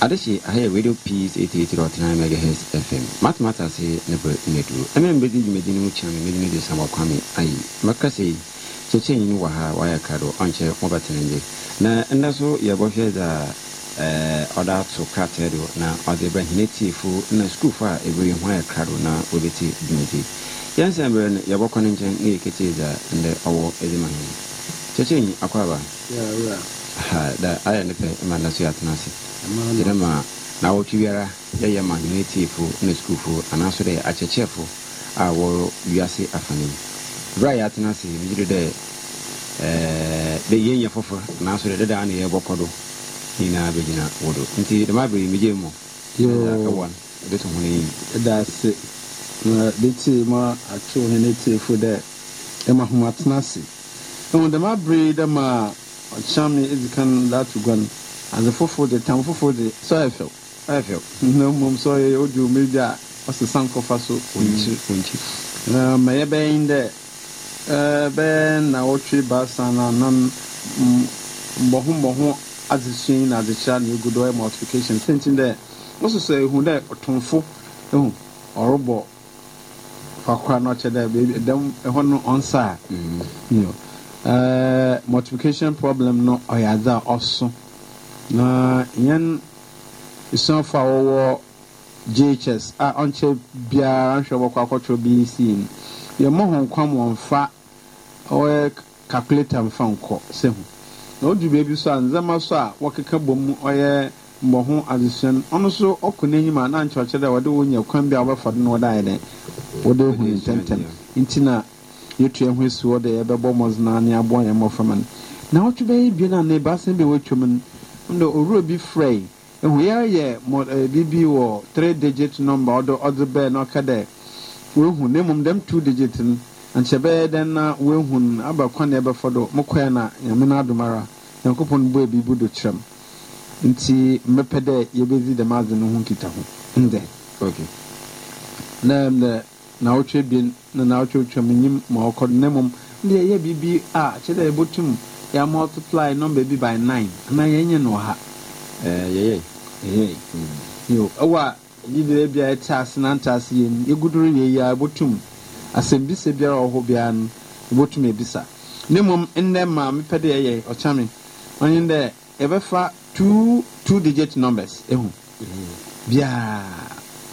adehye ahayɛ radio peace 88.9 megahertz fm matomata ase ne bɛ nnaduro ɛmɛ mbɛdi dwumadi no mu kyerɛ me no de sa wakwame ayi mɛka sɛ kyɛkyɛ nyini wɔ ha wayɛ ka do ɔnkyɛ mobɛtene ngye na ɛnɛ so yɛbɔhwɛ dza ɔda ato krataa do na ɔde ba hene tiefo na sukuufo a ɛbɛyɛ ho ayɛ kra do na wɔbɛti dwumadi yɛnsɛ berɛ no yɛbɔkɔ no nkyɛn ne yɛkɛtie dza ndɛ ɔwɔ ɛde ma hene kyɛkyɛ nyi akɔ aba da ayɛ ne pɛ ma nda so yɛatena ase gyerɛ ma na awɔtwe biara yɛyɛ ma hene tiefo na sukuufo anaaso dɛ akyɛkyɛfo a wɔwɔ wiase afanem berɛ a yɛatena ase megyere dɛ dɛ yɛnyɛ foforɔ nanso dɛ dɛdaa ne yɛbɔkɔ do? Nyinaa bɛgyina wo do nti dɛm abere megye mu no ɛde to ho no yi ɛda ase na bɛtie ma atwe wo hene tiefo dɛ ɛma hom atena ase ɛhu dɛm abere dɛ ma ɔkyame ɛdzi kan dato gua no adze foforɔ de tam foforɔ de sɛ ɛfɛw ɛfɛw na mmom sɛ ɔyɛ ɔdi omeri bi a ɔsesa nkɔfa so ɔnkyiri ɔnkyi ma yɛbɛyin dɛ bɛyɛ na wɔtwe baasa na nan mbɔho mbɔho adesua na adekyerɛ na egu do ɔyɛ multiplication sɛnti dɛ wɔsoso ehu dɛ ɔtomfo ehu ɔrebɔ fakora na ɔkyɛ dɛ beebi ɛdɛm ɛhɔ no ɔnsa a know multiplication problem no ɔyɛ adze a ɔso na yɛn esuafo a wɔwɔ jhs a ɔnkyɛ biara nhwɛ wɔkɔ akɔtwerɛ bec no yɛmmɔ ho nkwam wɔmfa ɔyɛ calculator mfa nkɔ sɛ hu na odu baabi so a ndzɛmba so a wɔkeka bɔ ɔyɛ mbɔho adesua no ɔno so ɔkɔ n'enyim a na nkyerɛkyerɛ dɛ wɔde wonya kwan bi a wɔbɛfa do na wɔde ayɛ dɛ wɔde ehu ne ntɛmtɛm nti na yɛtua ho esi hɔ dɛ yɛbɛbɔ mmɔdzen ne aboa yɛn mmɔframma no. Na wɔtwe bɛyɛ bien a ne baasa bi wɔatwa mu no ndo owurɔ bi frɛ ehu yɛyɛ mɔ ɛɛ bibi wɔ three digit number. Ɔde ɔde bɛɛ na ɔka dɛ woehu na mmom dɛm two digit no nkyɛ bɛyɛ dɛn na woehu no aba kwan na ɛbɛfa do mokɔɛ na nyame no adom ara. Nyankopɔn bɔ ebi bu do kyerɛ m. Nti mmepɛ dɛ yɛbɛdzi dɛm adze no ho nkita ho. Ndɛ na ndɛ nawɔtwe bien na nawɔtwe twam nyim ma ɔkɔ na mmom ndɛ yɛ biribi a kyerɛ dɛ yɛbɛtum yɛ multiply number bi by nine anaa yɛnyɛ no ɔha. Yɛyɛ ɛyɛ yo ɛwɔ a yidire bi a ɛte ase nante ase yɛ mu yɛguduru yɛ yi a yɛbɛtum asɛmbisa biara wɔ hɔ biara no yɛbɛtum ebisa ne mmom ndɛ maa mepɛ dɛ yɛyɛ ɔkyame ɔnye dɛ yɛbɛfa two two digit numbers ehu biara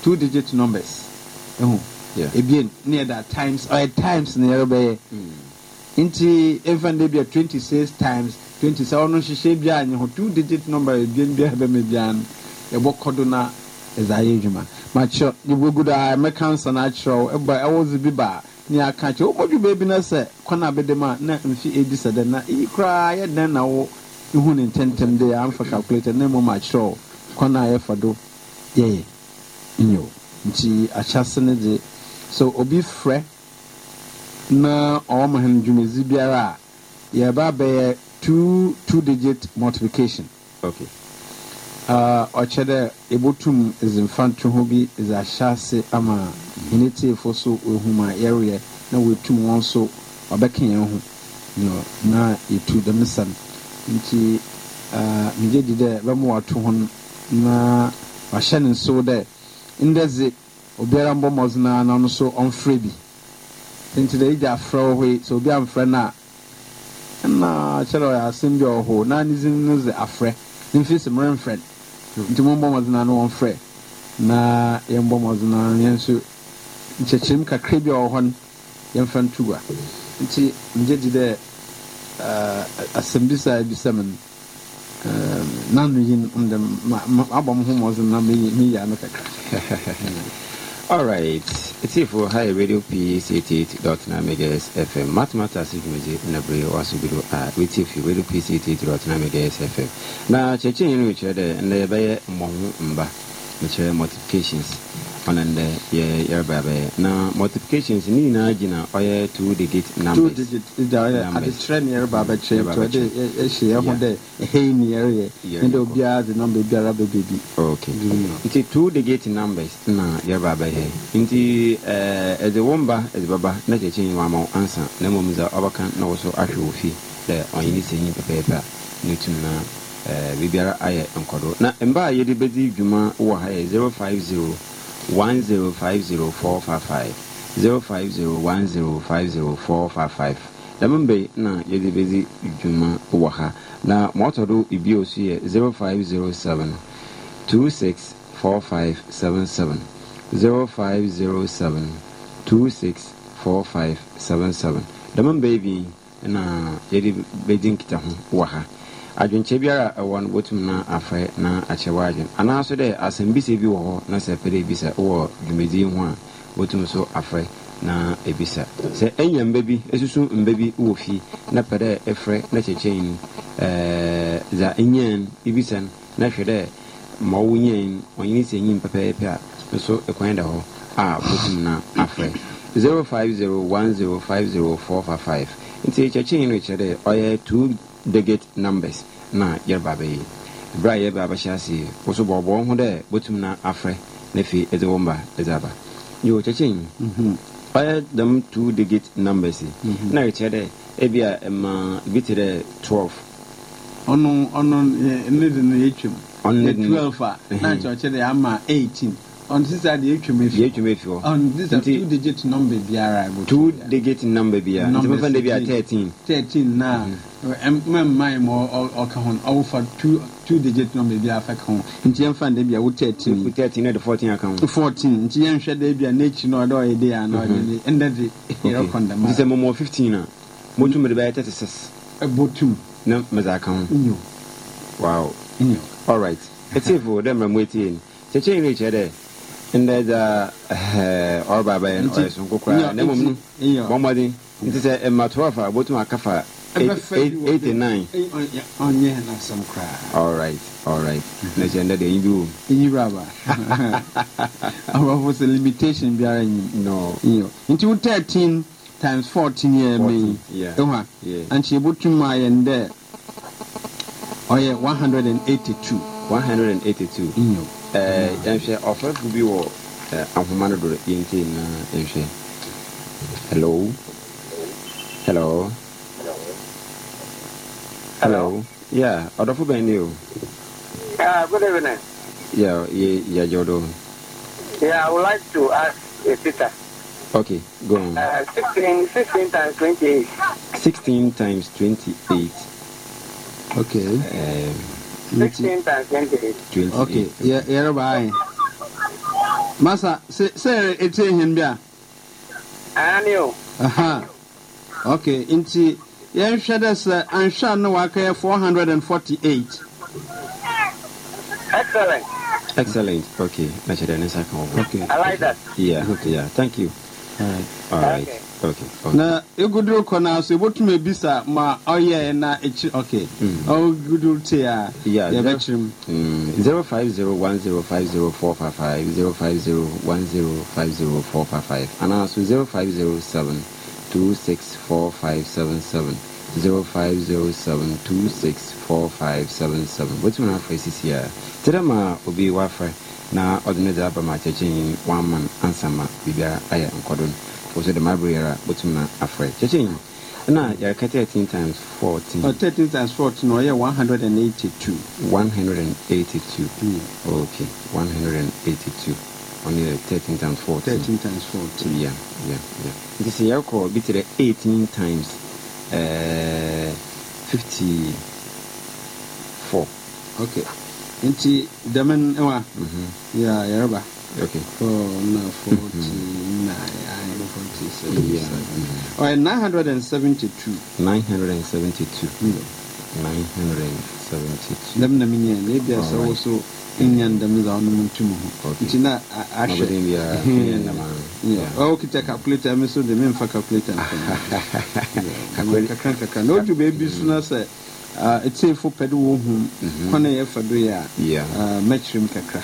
two digit numbers ehu ebien ne yɛda times ɔyɛ times ne yɛbɛyɛ nti efa ndɛ bi a twenty six times twenty sɛ ɔno hyehyɛ bi a nye ho two digit number ebien bi a bɛmɛ biara no yɛbɔ kɔdo na ɛdze ayɛ adwuma. Makyerɛ yɛbɔ gu do a mɛka nsa na akyerɛw ɛwɔ dze bi ba ne aka kyerɛ wobɔdwo baabi na sɛ kwan a a na mfe edi sɛ dɛ na iyi koraa yɛ dɛn na wo ihu ne ntɛntɛm de amfa calculator na mmom akyerɛw kwan a yɛfa do yɛyɛ. Nyɛ nti akyase ne de so obi frɛ na ɔwɔ ma hɛn dwumadzi biara a yɛba bɛyɛ two two digit multiplication. Okay. Ɔkyɛ dɛ yɛbɛtum ɛdze mfa nto ho bi ɛdze ahyɛ ase ama hene tiefo so wɔhu ma yɛreyɛ na wɔatum wɔn so ɔbɛka yɛn ho na yɛtu dɛm no nti megye di dɛ bɛma wato ho na wahyɛ ne nso dɛ ndɛ dze obiara mbɔ mmɔdzen a na ɔno so ɔmfrɛ bi nti dɛ yɛgya afrɛ wɔ hɔ yi sɛ obi amfrɛ no a ɛna kyerɛ ɔyɛ asɛm bi a ɔwɔ hɔ na ne dzin no dze afrɛ mfi sɛ meremfrɛ no nti mombɔ mmɔdzen a na wɔmfrɛ. Na yɛmbɔ mmɔdzen a yɛn nso nkyɛkyerɛm kakra bi a ɔwɔ hɔ no yɛmfa nto gua. Nti megye di dɛ asɛm bi saa bisa me no um, na no yi no abɔ mo ho mmɔdzen na meyi ano kakra. All right, it's here for High Radio PS 88.9 MHz FM. Mathematics if music in a brave was to be do at with if you Radio PS 88.9 MHz FM. Now, checking in which other and the Bayer Mong Mba, which are multiplications ɔno ndɛ yɛ yɛreba bɛyɛ na multiplications ne nyinaa gyina ɔyɛ two digit two numbers. digit da ɔyɛ adekyerɛ ne yɛreba abɛkyerɛ Yɛreba nti ɔde ɛhyɛ yɛ ho dɛ ɛhɛi ne yɛreyɛ ne dɛ obiara de nɔmba biara bɛbɛ bi okay. Mm. nti two digit numbers na yɛreba bɛyɛ nti ɛɛ ɛde wo mba ɛde bɛba na kyerɛkyerɛ yi wama wo ansa na mmom dza ɔbɛka na wo so ahwɛ wo fi dɛ ɔnye ne sɛ nyi pɛpɛɛpɛ a ne tum na ɛɛ biribiara ayɛ nkɔdo na mba a yɛde bɛdi dwuma wɔ ha yɛ one zero five zero four five five zero five zero one zero five zero four five five. Dama mbɛ na yɛde bɛdi dwuma wɔ ha na ma ɔtɔ do ebi osu yɛ zero five zero seven two six four five seven seven zero five zero seven two six four five seven seven. Dama mbɛ bi na yɛde bɛdi nkita ho wɔ ha adwenkyɛ biara ɛwɔ no wɔtum na afrɛ na akyɛ wɔ adwen anaaso dɛ asɛmbisa bi wɔ hɔ na sɛ pɛ dɛ ebisa wɔ dwumadie ho a wɔtum so afrɛ na ebisa. Sɛ ɛnya mba bi esusu mba bi wɔ fie na pɛ dɛ ɛfrɛ na kyerɛkyerɛ ni ɛɛ dza enyaa no ebisa no na hwɛ dɛ ma ɔwɔ nyaa no ɔnyini sɛ enyim pɛpɛɛpɛ a nso ɛkwan da hɔ a wɔtum na afrɛ 0501050455 nti kyerɛkyerɛ no kyerɛ dɛ ɔyɛ two digit numbers na yɛreba bɛyɛ berɛ a yɛba abɛhyɛ aseɛ wo so bɔɔbɔɔ ho dɛ bɔtum na afrɛ na afei ɛdze wo mba ɛdze aba yo Mhm. ɔyɛ dɛm two digit numbers yi Mhm. na ɛkyerɛ dɛ ebi a ɛma bi te dɛ 12 ɔno ɔno yɛ- ne de no yɛtwam Ɔno ne de no- 12 a? Na Mhm. nkyerɛkyerɛ de ama 18 on sisa deɛ etwam efi deɛ etwam efi hɔ on sisa two digit number biara ebo two digit number biara nti mo fɛn de bi a thirteen. thirteen. Na. Mm-hmm. Mma mma yi mo ɔka ho ɔwɔ fa two two digit number biara fɛ ka ho nti yɛn fɛn de bi a wo thirteen. Wo thirteen na de fourteen aka ho fourteen. Nti yɛn hwɛ de bi a n'ekyi na ɔde ɔyɛ de ya na ɔde de ɛnda de yɛrɛ kɔndama nti sɛ mo fifteen na. Mo tum de bɛyɛ thirty six ɛbɔ tum na mɛ dza aka ho wow. All right. Ɛtie fo dɛ mɛ mo etie ni kyekye yi ni kyerɛ dɛ. Ndɛ dza ɔreba bɛyɛ no ɔyɛ sonko koraa na mmom no bɔ mmɔden nti sɛ ɛma 12 a bɔtum aka fa 89 Ɛy- ɔnyɛ- n'asɛm koraa alright alright na kyerɛ ndɛ deɛ ɛyi bi wɔ mu ɛyi wuraba aborɔfo sɛ limitation biara nyim no. Iyo nti wo 13 times 14 yɛ 14, yi yeah. ɛhu a Yeah. ankyɛ yɛbɔtum ayɛ n dɛ ɔyɛ 182 182 iyo Eh, yɛnhwɛ ɔfɛfo bi wɔ eh, ahoma no do yɛntie na yɛnhwɛ hello? Hello? Hello? Yeah ɔdɔfo bɛn ne o. Uh, good evening. yeah yɛ yɛgye do Yeah, I would like to ask a Peter. okay go on. Uh, 16, 16 times 28. 16 times 28 okay um, 16 times 28. 28. Okay, yɛrɛ b'a ye. Masa, se yɛrɛ e tɛ yen bi a? Ani o. Okay, nti yɛnhwɛ dɛ sɛ anhwɛ a ne wakɛyɛ 448. Excellent. Excellent. Okay, I should answer. Okay. I like that. Yeah, yeah. Thank you. All right. All right. Okay. na egudu kɔ na so ebotumi ebisa ma ɔyɛ na ekyi ok. Mm. Ɔguduru te a yɛbɛkyerɛ mu. Mm, zero five zero one zero five zero four five five zero five zero one zero five zero four five five. Zero five zero seven two six four five seven seven. 0507264577 wotumi no afrɛ sisi a nti ma obi wafrɛ na ɔde ne dze aba ma man waman ansama biribia ayɛ nkɔdo no. Wo so de maberɛyɛr a wotumi no afrɛ kyɛkyɛnyi na yɛreka 13 times 14 Ɔ, 13 times 14 ɔyɛ 182 182 Mm. Okay, 182. Only the 13 times 14. 13 times 14 Yeah, yeah, yeah. Nti sɛ yɛkɔ bi te dɛ 18 times uh, 54. ok nti dɛm n ɛwa Mhm, yɛ yɛreba Okay. For now, 49, I'm 47. Yeah. All right, 972. Na minya, maybe za wani mutum ho. Nti na ashe. Abadin biya. So the main for calculator. Kakran kakran. No, you baby sooner. Ɛtiefo pɛ de wɔ hu. Mhm. kwan a yɛfa do yɛ a ah, mɛkyerɛ m kakra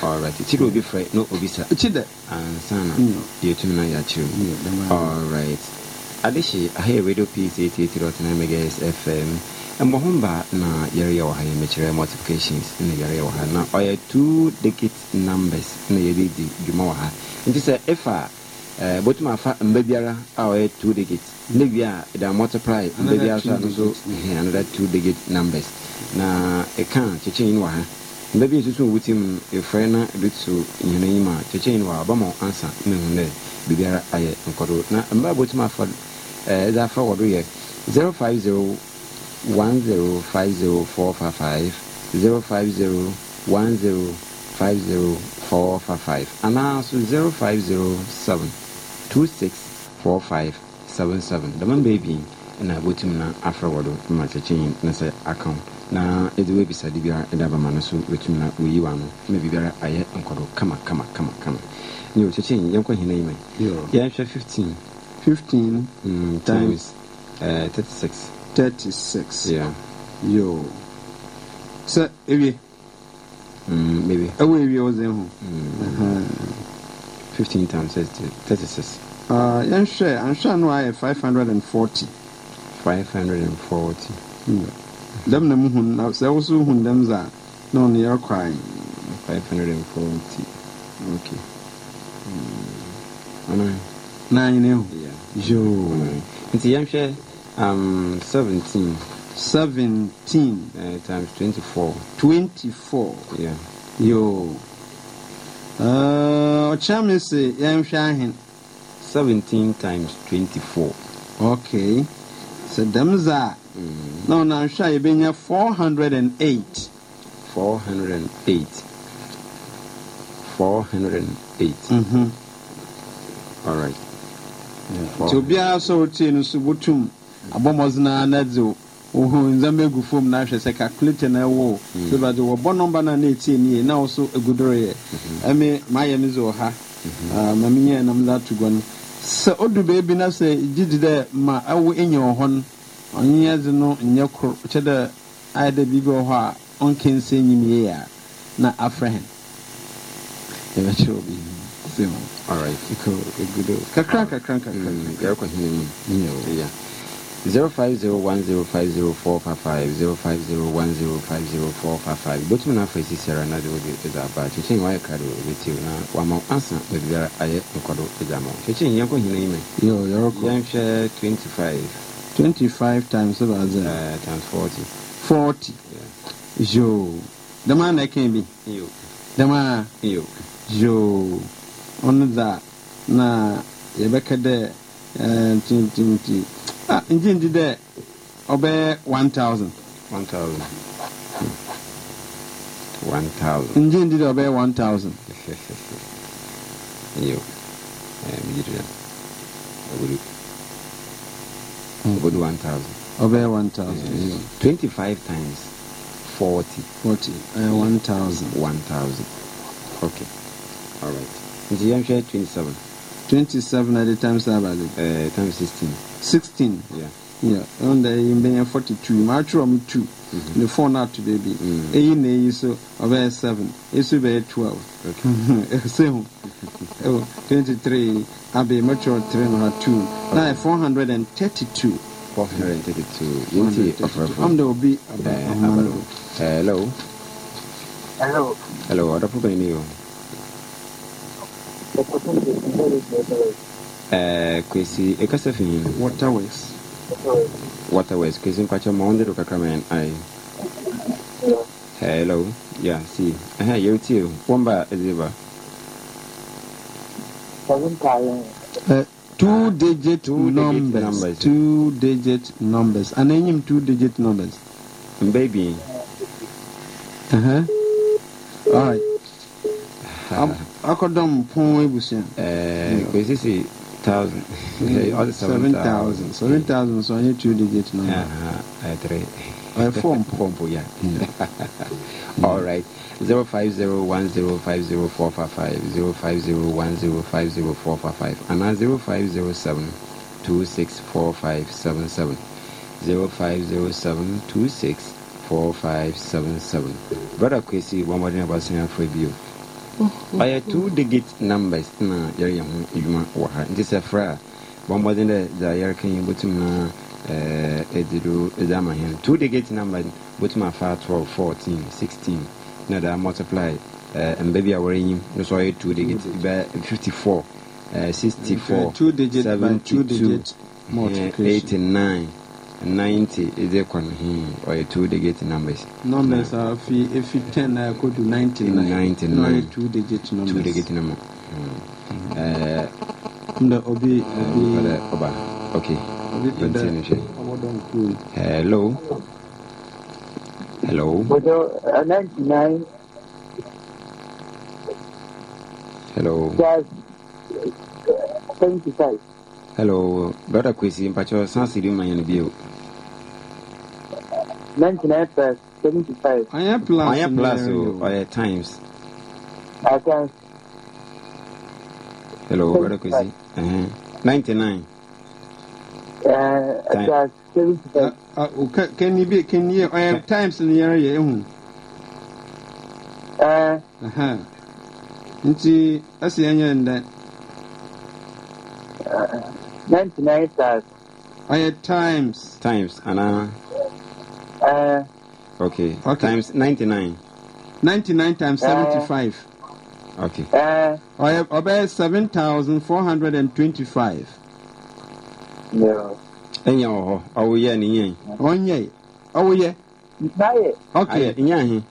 obi frɛ na obi sa. Ɛkyi dɛ. Ansa na Mm. yɛtumi na yɛakyerɛ mu alright adehye aha yɛ radio peace 88.9 megas fm mmɔ ho mba na yɛreyɛ wɔ ha yɛ mekyerɛ multiplications na yɛreyɛ wɔ ha. Na ɔyɛ two decade numbers na yɛde di dwuma wɔ ha. Nti sɛ ɛfa eh, bɔtumi afa mba biara a ɔyɛ two decade ne wie a ɛda multiply baabi aso ano nso another two digit numbers. Na ɛka kyekyɛn uh, no wɔ ha. Mba bi nsusu wo ti mu efrɛ na ebetu nyina yi mu a kyekyɛn no wɔ ha ɔbɛma ansa na ehu dɛ biribiara ayɛ nkɔdo na mba bɔ tuma afa eh, ɛɛ ɛdze afa wɔ do yɛ zero five zero one zero five zero four five five zero five zero one zero five zero four five five. Anaa so zero five zero seven two six four five. 264577 dɛma mba bi na bɔtumi na afrɛ wɔ do ma kyekyeyi na sɛ aka wo na ɛdze wɔ ebisade biara ɛde abama no so wɔtumi na wɔyi wa no ma biribiara ayɛ nkɔdo kama kama kama kama ne o kyekyeyi yɛnkɔ hena yi ma yɛnhwɛ 15 15 mm, Times. uh, 36 36 yeah. Yo. Sɛ ewie mm, maybe. Ɛwɔ ewie wɔ zɛn ho mm, 15 times 30 36 Ah, yɛnhwɛ anhwɛ no ayɛ 540 540 dɛm na muhu na sɛ wo so hu dɛm dza na ɔno yɛrekɔ ae 540 okay. Mm, ɔno na nyene ho yeah. Yo ɔno nti yɛnhwɛ um, 17 17 uh, times 24 24 yeah. Yo ɔkyerɛ me se yɛnhwɛ ahen 17 times 24. Okay. So damza. Mm. Now now shy benya 408. 408. 408. Mhm. All right. To be so tin so butum. Abomozna na zo. Ohu nzama egu fom na ahwɛ sɛ calculator na ɛwɔ so that wɔbɔ nɔmba no a na ɛtie nie na wo so egudoro yɛ ɛme maayɛ me zɛ ɔha ma menyɛ nam de ato gua no sɛ odu baabi na sɛ gyegye dɛ ma ɛwo ɛnya wɔ hɔ no ɔnyɛ dze no nyɛ kor. Kyɛ dɛ ayɛ dɛ biribi wɔ hɔ a ɔnka nsɛ nyim yie a na afrɛ hen yɛbɛkyerɛ obi. Kakra kakra kakra Mm, yɛrekɔ hene mu. 0501050455 bɛtumi no afa si siara na de wode ɛdza aba kyekyen wayɛ kade ɛbɛtiw na wama wo ansa baabiara ayɛ nokɔdo ɛdza ma wo kyekyen yɛnkɔ hina yi twenty-five. Twenty-five times about that. Uh, times forty. Forty. Yeah. Yo. The man I can be. Yo. The man. Yo. Yo. On that. Na. Yebeka de. Uh, tinti. Ah, ngye ngye dɛ ɔbɛyɛ 1000. one thousand one thousand Ngye ngye dɛ ɔbɛyɛ 1000. iyo ɛɛ mi yiri dɛ obodo one thousand. Ɔbɛyɛ 1000. Yo. 25 times 40 40. Eh, 1000. 1000 okay all right nti yɛnhwɛ 27 27 at the times about it. uh, times 16 16. yeah Yeah, on the mbɛnya 42. Ma atwerɛ m 2. Mhm. The 4 no ato baabi. Eyi na eyi so ɔbɛyɛ 7. Esu bɛyɛ 12. okay ɛsɛ ho ɛwɔ 23 abe metro 3 no 2 na 432 432 yɛnti ɔfrɛfo am de obi aba Eh, ɔhoma aba no no. hello Hello. hello ɔdɔfo bɛn ne o Eh, Eh, kwesi ekasa fi waterways. Waterways kwesi mpacha maonde do kakraman ai. Hello yeah see aha yotie wamba eziba Uh, eh, two digit two numbers, digit numbers two digit numbers. Ananyim two digit numbers. Baby uh-huh ah. all right akɔdɔm pɔn ebusua eh, ɛɛ kwesi si thousand. Ɔde seven 7000 7000 so ɔnyɛ two digit number Uh-huh. Uh, three. ɔyɛ form Form, yeah. All right. Zero five zero one zero five zero four five five. zero five zero one zero five zero four five five. And zero five zero seven two six four five seven seven. zero five zero seven two six 4577 brother kwesi bɔmmɔden abasene afra bio ɔyɛ two digit numbers na yɛreyɛ ho adwuma wɔ ha nti sɛ frɛ a bɔmmɔden dɛ dza yɛreka yi bɛtum na eh, ɛde do ama hɛn two digit number bɛtum afa 12 14 16 na da multiply eh, mba bi a wɔrenyim no so ɔyɛ two digit bɛ 54 eh, 64 two digit by two digit. eh, 89 90 ɛdze kɔ no or ɔyɛ two digit numbers. Numbers a fi efi ten na ɛkɔ to ninety nine 99. na ɔyɛ two digit numbers. Two digit number. Mm. Eh, ndɛ obi obi ɔdɛ ɔba okay. obi pɛ dɛ dɔn kuro hello. Hello. But uh, 99 hello. Plus 75. hello. Brother kwesi mpakyɛ san siri ma yɛn bio 99 plus 75. ɔyɛ plus ɔyɛ plus na o ɛyɛ times. I can hello brother kwesi ɛhɛn 99 uh, Time. plus 75. Ah, ah, o ka- kani bi kani yɛ ɔyɛ times ne yɛrɛ yɛ ehu Uh, Aha. nti ɛsi ɛnyɛ ndɛ 99 plus. Ɔyɛ times. Times anaa uh, okay. Okay. times 99 ninety nine times Uh, seventy five okay. Uh, ɔyɛ ɔbɛyɛ seven thousand four hundred and twenty five no. ɛnyɛ wɔ hɔ ɔwoyɛ ne yɛn ɔnyɛ ɔwoyɛ Nine. okay. Ayɛ nyɛ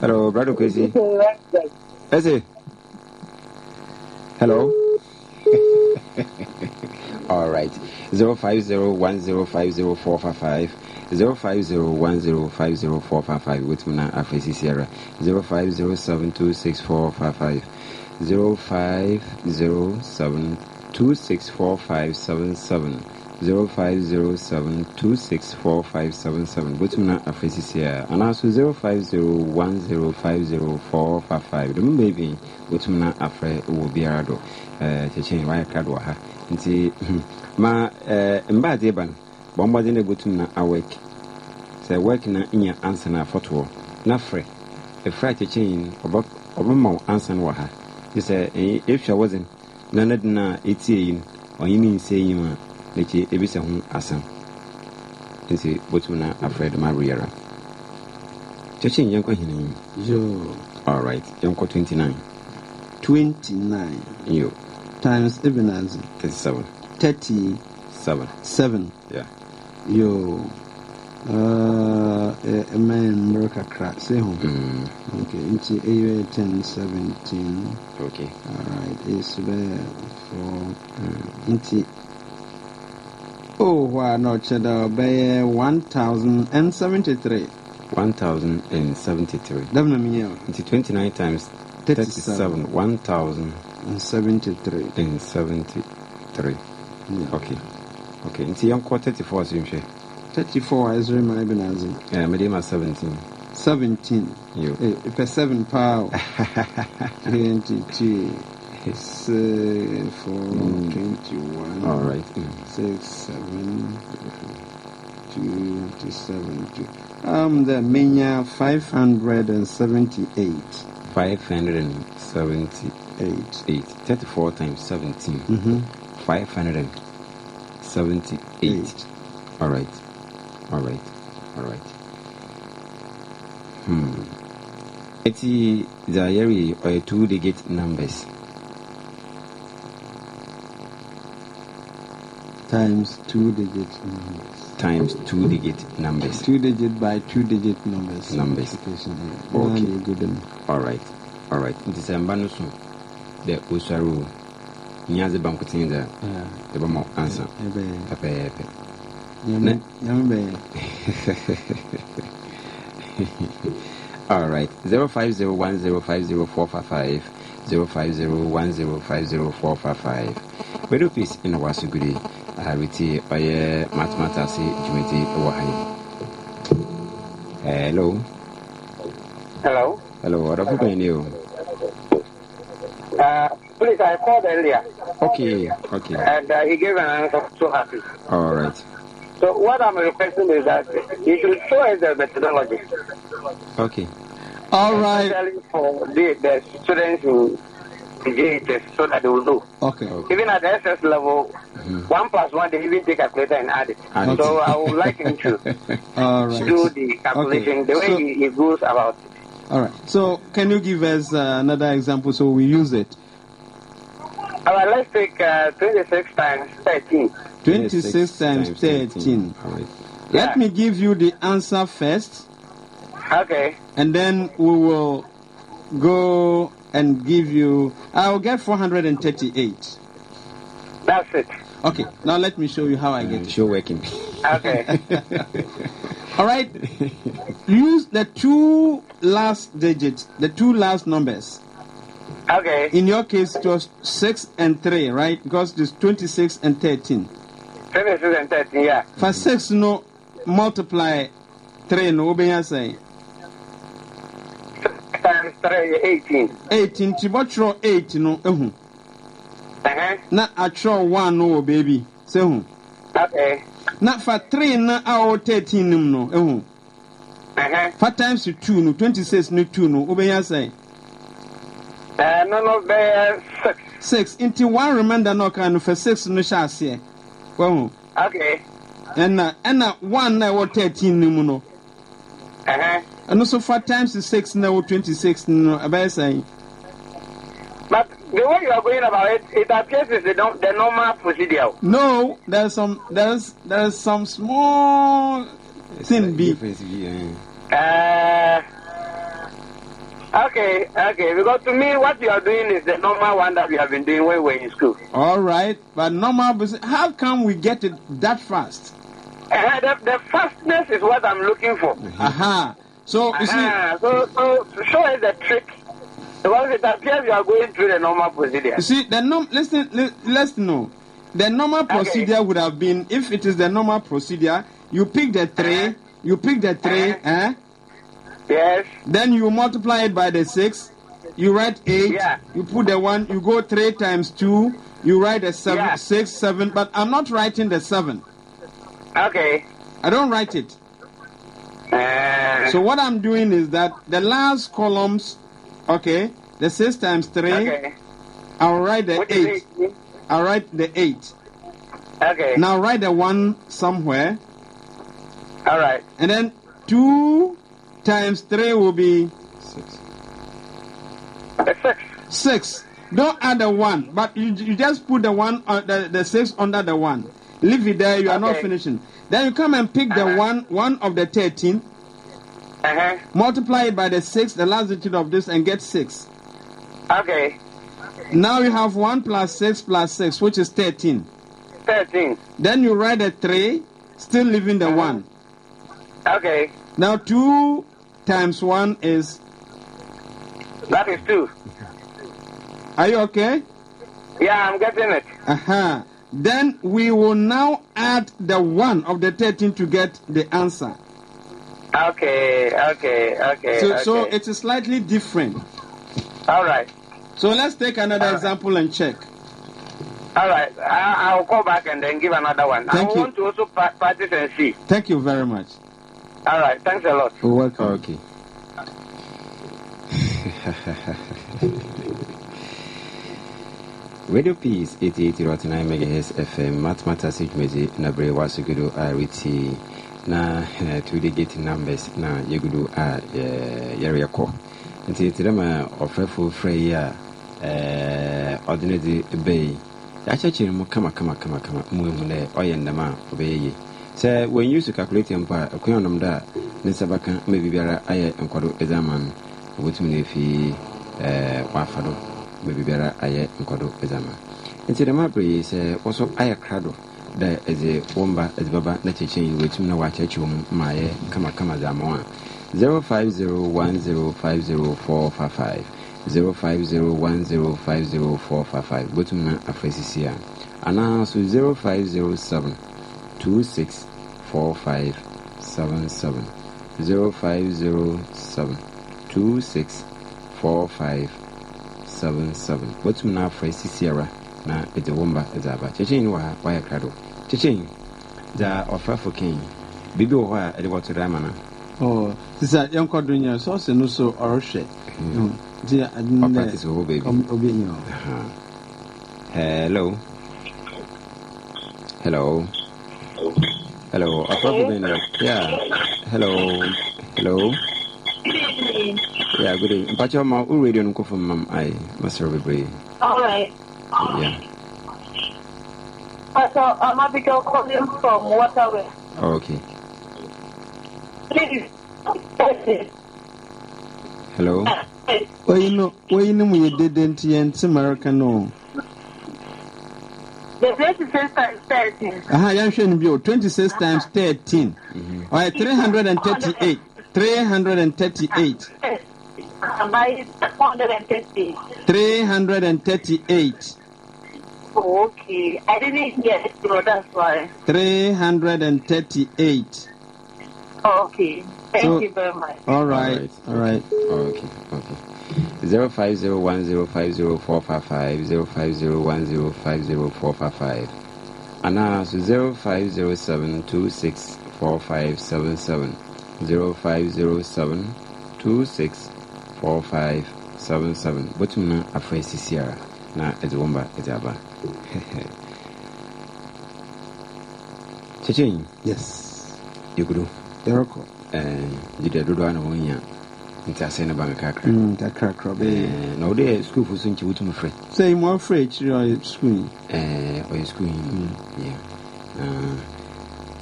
hello brother kwesi. Ɛsɛ hello. All right 0501050455 0501050455 wotumi na afei sisiara 0507264555 0507264577 0507264577 wotumi na afei sisiara anaaso 0501050455 dɛm baabi wotumi na afrɛ wɔ biara do kyɛkyɛn uh, wayɛ ma eh, mbaadeɛ ba no bɔ mmɔden na ɛbɛtum na awɛk sɛ work na nya ansa no afɔtoɔ na frɛ ɛfrɛ a kyɛkyɛn no ɔbɛ- ɔbɛma wo ansa no wɔ ha gye sɛ ɛyɛ- ɛhwɛ wɔdzen na ne den a ɛtie yi no ɔnye ne nsɛ yi mu a n'akyi ɛbisa ho asɛm nti bɛtum na afrɛ dɛm awerɛyara kyɛkyɛn yɛnkɔ hene yi yo. Alright yɛnkɔ 29 twenty nine. Yo. Times ebenazi 37 thirty 7 yeah. Yo uh, ɛmɛ mmerɛ kakra se ho mm, okay ɛyɛ ten seventeen. Okay. Alright ɛyɛ bɛyɛ four nti oh hɔ a na ɔkyɛ dɛ one thousand and seventy three 1073 dɛm na menyɛ o nti 29 times 37 1073 and seventy three yeah. okay. Okay nti yɛnkɔ 34 so nhwɛ thirty four a ɛsere ma ebenazi Eh, mede ma 17 seventeen. Yo. Eh, pɛ seven paa o. Twenty two six four twenty one all right. Mm. six seven twenty seven two um the menya five hundred and seventy eight 578 eight. 34 times 17 mm-hmm. 578 eight. All right. All right. All right. Hmm. Dza yɛreyɛ ɔyɛ two digit numbers. Times two digit numbers. Times two digit numbers. Two digit by two digit numbers. Numbers. Okay. Go them. alright alright December no dɛ ɔsuare o ba nkoten dɛ yeah. Yɛbɛma wo ansa. Ebe. Pɛpɛɛpɛ yame yame be. Alright 0501050455 0501050455 radio peace ɛna waso gure aharete ɔyɛ matemata ase dwumadi wɔ ha yi hello. Hello. hello ɔdɔfo bɛn ne o Uh, please, I called earlier okay okay and uh, he gave an answer. So happy. alright So what I'm requesting is that you should show us the methodology, Okay. All right. for the, the students the JHS, so that they will know. Okay. Okay. Even at the SS level, one plus one, they even take a calculator and add it. It. So I would like him to All right. do the calculation Okay. the way So- he, he goes about it. All right. So, can you give us uh, another example so we use it? All right, let's take uh, 26 times 13. 26 times 13. All right. Let Yeah. me give you the answer first, Okay. and then we will go and give you. I'll get 438. That's it. Okay. Now let me show you how I get Uh, it. show working. Okay. All right. Use the two last digits, the two last numbers. Okay. In your case, it was 6 and 3, right? Because it's 26 and 13. 26 and 13, yeah. For 6, no, multiply 3, no, obey say. Times 3, 18. 18, tibotro 8, no, ehu. Uh-huh. Na atro 1, no, baby. Say, hu. Okay. Na for 3, na awo 13, nim, no, ehu. Uh-huh. For times 2, no, 26, no, 2, no, obey say. Uh, none of six. Six. Into one remainder no can for six no shall see. Well. Okay. And uh, one now what thirteen no. Uh huh. And also four times six now twenty six no. About saying. But the way you are going about it, it appears is the, the normal procedure. No, there's some there's there's some small it's thing. Like B. Uh, okay, okay. Because to me, what you are doing is the normal one that we have been doing when we were in school. All right, but normal. How come we get it that fast? Uh, the, the fastness is what I'm looking for. Aha. So you see, Uh, so, so show us the trick. Because it appears you are going through the normal procedure. you see the norm. Listen, li- let's know. The normal Okay. procedure would have been if it is the normal procedure. You pick the 3 Uh-huh. you pick the 3 Uh-huh. eh? Yes. Then you multiply it by the six. You write eight. Yeah. You put the one. You go three times two. You write a seven, Yeah. six, seven. But I'm not writing the seven. Okay. I don't write it. Uh, So what I'm doing is that the last columns, okay, the six times three, okay. I'll write the What is eight. I'll write the eight. Okay. Now write the one somewhere, All right. and then two times three will be Six. The six. six. Don't add the one, but you, you just put the one uh, the, the six under the one. Leave it there. You are not finishing. Then you come and pick the Uh-huh. one one of the thirteen, Uh-huh. multiply it by the six, the last digit of this, and get six. Okay. Now you have 1 plus 6 plus 6, which is 13. 13. Then you write a 3, still leaving the 1. Okay. Now 2 times 1 is. That is two. Are you okay? Yeah, I'm getting it. Uh-huh. Then we will now add the 1 of the 13 to get the answer. Okay, okay, okay. So, okay. so it is slightly different. All right. So let's take another example and check. All right. I, I'll call back and then give another one. Thank I you. want to also practice and see. Thank you very much. All right. Thanks a lot. You're welcome. Okay. Radio Peace 88.9 MHz FM Mathemata Sikmezi na bere wasugudu a reti na eh, the gate numbers na yegudu a eh, yɛreyɛ kɔ nti tiri ma ɔfrɛfo frɛ yi a eh, ɔde no de bɛyi mu kama kama kama kama mu ehu dɛ ɔyɛ ndɛm a ɔbɛyɛ yie sɛ wɔnyi use calculate mpo a akwan nom da a ne nsa bɛka ma biribiara ayɛ nkɔdo ɛdze ama no wɔbɛtumi no afii eh, wafa do ma biribiara ayɛ nkɔdo ɛdze ama nti dɛm abere yi sɛ wɔso ayɛ krado dɛ ɛdze wɔmba ɛdze bɛba na kyekyɛn wɔatumi na wɔakyerɛkyerɛ mu ma ayɛ kamakama dze ama a. 0501050455 0501050455 bɛtumi na afa sisi a. Anaa so 0507 264577 0507 264577 watumi no afrɛ sisiara na ɛde wo mba ɛdze aba. Kyɛkyɛn no wɔ ha wayɛ krado. Kyɛkyɛn gya ɔfa fo ken. Biribi wɔ hɔ a ɛde wɔto dɛ ama no sisa yɛnkɔ do nyɛ sɔɔse no so ɔrehwɛ. Mm. nti ade no dɛ ɔpractice wɔ hɔ baabi obɛnya o. Aha. hello hello. Hello. ɔfa fo bɛn na yeah hello. Hello. Yeah good evening. Mpakyɛ ma wo radio no nkɔfo mam ae masrɛ bebree All right. yeah Uh, so I'm Abigail calling from Waterway. oh, okay. Please. hello. Oyi no oyi no mu yɛ dede nti yɛnte mmarika no The place is six times thirteen. aha yɛnhwɛ no bio 26 times 13 mm-hmm. ɔyɛ 338 338 I'm buying 150. 338 Oh, okay. I didn't hear it, so that's why. 338 Oh, okay. Thank So- you very much. all right all right Okay, okay. Zero five zero one zero five zero four five five zero five zero one zero five zero four five five. Now so zero five zero seven two six four five seven seven zero five zero seven two six four five seven seven. Bottom na afra sisiara na ɛde wɔn ba ɛde aba. Kyekye yi yes yɛgudu yɛrekɔ ɛɛ gyida dodoɔ a na wɔn nya nti asɛn ne ba me kakra. Kakrakra bɛyɛ na wode sukuulfo so nkyɛ wotumi frɛ. Sɛ yi mu afrɛ akyiri ɔyɛ sukuu yi. Eh, ɔyɛ sukuu yi. Yeah. Na,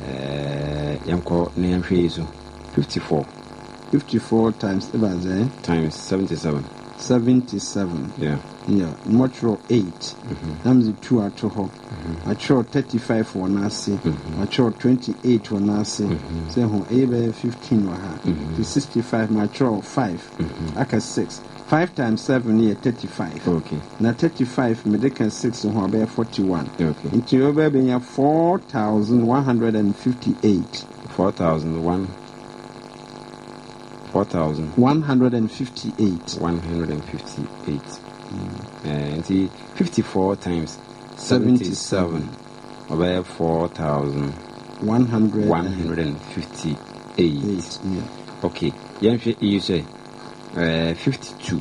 eh, yɛnkɔ na yɛnhwɛ yi so 54 54 times ɛbazɛ times 77 77 yeah. yeah mmɔtwerɛ 8 na mede 2 ato hɔ atwerɛ 35 wɔ n'ase atwerɛ 28 wɔ n'ase sɛ ho ɛyɛ bɛyɛ 15 wɔ ha nti 65 matwerɛ 5 aka 6 5 times 7 yɛ 35 okay. Na 35 mede ka 6 ho a bɛyɛ 41 okay. Nti wobɛyɛ bɛnya 4158 4001 4000 158 158 Eh, nti 54 times 77 ɔbɛyɛ 4158 158 yeah. okay yɛnhwɛ yi sɛ eh, 52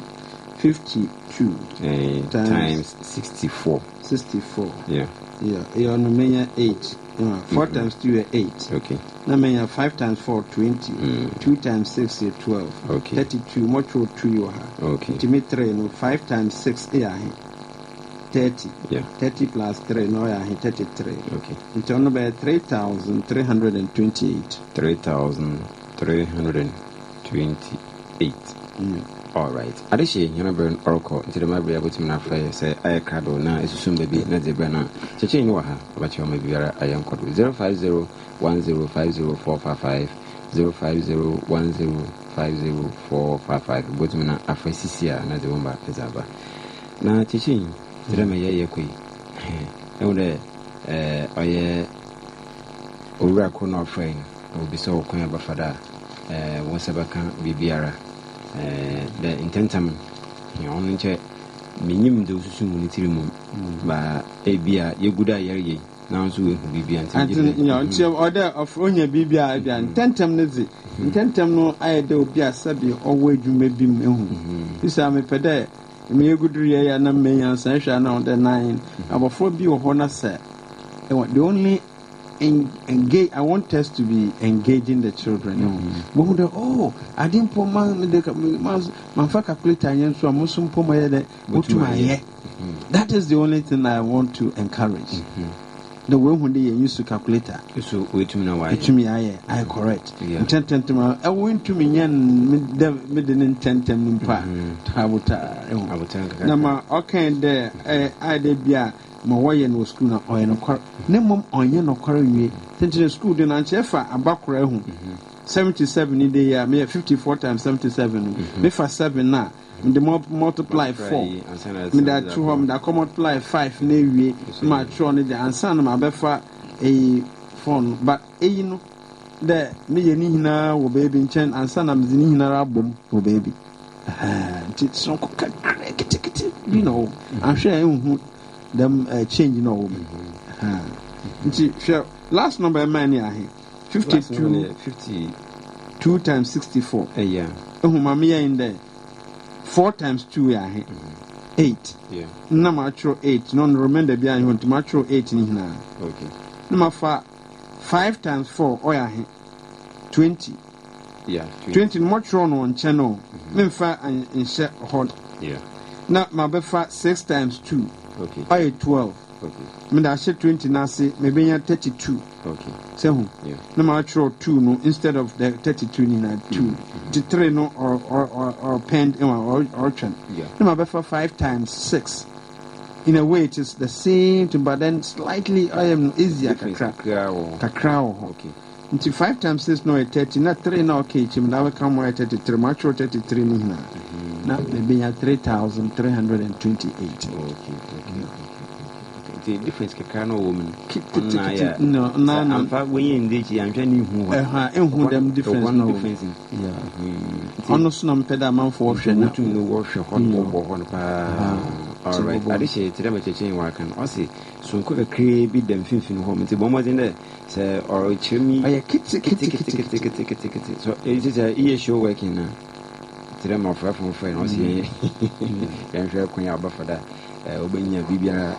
52 eh, Times- times 64 64 yeah. Yeah ɛyɛ ɔno menya 8 4 times 2 yɛ 8 okay na menya 5 times 4 20 2 times 6 yɛ 12 Okay. 32 mɔtwerɛ 2 wɔ ha okay. Me 3 no 5 times 6 yɛ ahe 30 yeah. 30 plus 3 na ɔyɛ 33 okay. Nti ɔno bɛyɛ 3328 3328 Mm. Alright adehye hena berɛ no ɔrekɔ nti dɛma berɛ yɛbɛtumi no afrɛ yɛ sɛ ayɛ krado na ɛsusum baabi na dze berɛ no a kyɛkyɛi ne wɔ ha ɔbɛkyerɛ ɔma biara ayɛ nkɔdo 050 1050455 05010500455 bɛtumi no afrɛ sisi a na dze wɔmba ɛdze aba na kyɛkyɛi nti dɛ ma yɛyɛ kɔ yi ɛhu dɛ ɔyɛ owura ko na ɔfrɛ no na obi sɛ wɔkwan abɛfa da a wɔn sɛ bɛka biribiara dɛ ntɛntɛm nea ɔno nkyɛ menyim de osusu mu ne tiri mu ba ebi a yɛgu da a yɛreyɛ nanso megye dɛ- nya nti ɔdɛ ɔfrɛ onya biribi a bia ntɛntɛm no dze ntɛntɛm no ayɛ dɛ obi a sɛbi ɔwɔ adwuma bi mu ehu bisa mepɛ dɛ meyɛ guduru yɛ yɛ na mmenya nsa hwɛ a na ɔdɛ nine abɔfra bi wɔ hɔ na sɛ the only engage i want us to be engaging the children. Dɛ oh I didn't put my mamfa calculator nyɛ nso a mo nso mpo ma yɛ dɛ wotum ayɛ that is the only thing i want to encourage na wehu de yɛn use calculator. So wɔatumi na waayɛ ɛtumi ayɛ ayɛ correct. Ntɛntɛntɛm a ɛwɔ ntumi nyɛ no mede- ne ntɛntɛm no mpo a taabotaa ɛho abotan kakra na ma ɔkan dɛ ɛyɛ ayɛ dɛ bi a ma wɔyɛ no wɔ sukuu na ɔyɛ nokware ne mmom ɔnyɛ nokware wie tentene sukuu de no ankyɛ fa abakora ahu 77 ni de yɛ a meyɛ 54 times 77 no mefa 7 no a mede mul- multiply 4 mede ato hɔ mede akɔ multiply 5 na awie na matwerɛ no de ansa na mabɛfa ɛyi phone. But ɛyi no dɛ meyɛ ne nyinaa wɔ baabi nkyɛn ansa na mede ne nyinaa abom wɔ baabi nti sonko kakra ketekete bi na ɔwɔ ahwɛ a ɛnhu dɛm eh, change na ɔwɔ mu Ɛhɛn. nti hwɛ last number ɛma ne ahe Last number 52 no yɛ 50 2 times 64 ɛyɛ ɛhu ma meyɛ dɛ four times two yɛ ahe mm-hmm. eight. Na ma atwerɛ eight. Na ɔno remainder bi ayɛ hɔ atwerɛ eight ne nyinaa na ma fa five times four oh, ɔyɛ ahe twenty. Twenty. No mɔtwerɛ no. Wɔ nkyɛn no memfa nhyɛ hɔ na ma bɛfa six times two. Ɔyɛ twelve. Mede ahyɛ twenty no ase mebɛnya thirty two okay. Sɛ hu yeah. na matwerɛ 2 no instead of the 32 nyinaa 2 Mm-hmm. nti 3 no or- or- or- or pend ɛwa ɔretwɛn yeah. Na mabɛfa 5 times 6 in a way it is the same thing but then slightly I am easier kakra kakra wɔ hɔ. kakra wɔ hɔ okay. Nti 5 times 6 na ɔyɛ 30 na 3 na ɔka akyim na wobɛka mo ɔyɛ 33 matwerɛ 33 no nyinaa Mm-hmm. na mebɛnya 3328 okay okay okay okay okay nti difference kakra na ɔwɔ mu no. Ɔnayɛ amfa wonyɛ ndekyi anhwɛ ne hu hɔ ɛhu dɛm difference no difference hmm. ɔno so na mpɛ dɛ amanfoɔ wɔhwɛ no wotum no wɔhwɛ hɔ no mm. wɔbɔ hɔ no paa. Alright adehyɛ tɛdɛ makyɛkyɛn wɔ aka no. Ɔse sonko kakraa bi da mfimfini hɔ. Nti bɔ mmɔden dɛ sɛ ɔrekyerɛ mi ɔyɛ ketekete so eh, ɛsɛ sɛ iyɛ show working na tɛdɛ ma ɔfrɛfo mfrɛ no. Ɔse mm. yɛnhwɛ kwan a ɔbɛfa da. Eh, wobɛnya biribiara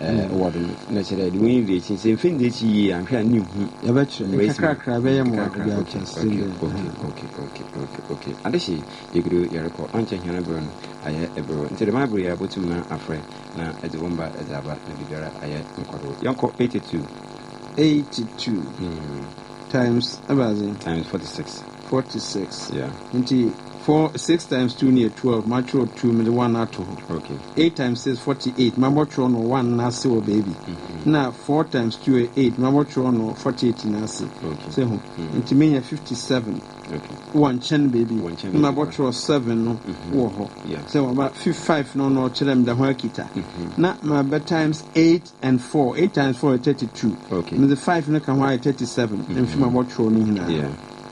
wɔ do na kyerɛ de wɔnyi de akyi sɛ mfɛn de akyi yie anhwɛ a ne hu. Yɛbɛkyerɛ Raise kakrakra bɛyɛ mu Kakra, bi okay, akyɛ okay, okay, okay, okay, okay, okay. ade hye yɛguro yɛrekɔ ɔnkyɛ no berɛ no ayɛ ɛberɛ nti de maberɛ yɛ abɔtum na afrɛ na ɛde wo mba ɛde aba na biribiara ayɛ nkɔdo yɛnkɔ 82 82 mm, times ɛbaase times 46 46 yeah. Nti 4 6 times 2 ne yɛ 12 matwerɛ 2 mede 1 ato hɔ okay. 8 times 6 48 mabɔtwerɛ no 1 n'ase wɔ baabi Mhm. na 4 times 2 yɛ 8 mabɔtwerɛ no 48 n'ase okay. Sɛ hu Mhm. nti menya 57 okay. Wɔ nkyɛn baabi Wɔ nkyɛn na baabi, mabɔtwerɛ 7 no Mhm. wɔ hɔ yeah sɛ wɔba 55 no na ɔkyerɛ me da ho akita Mhm. na mabɛ times 8 and 4 8 times 4 yɛ 32 okay mede 5 no ka ho 37 Mhm. mfi mabɔtwerɛ no nyinaa yeah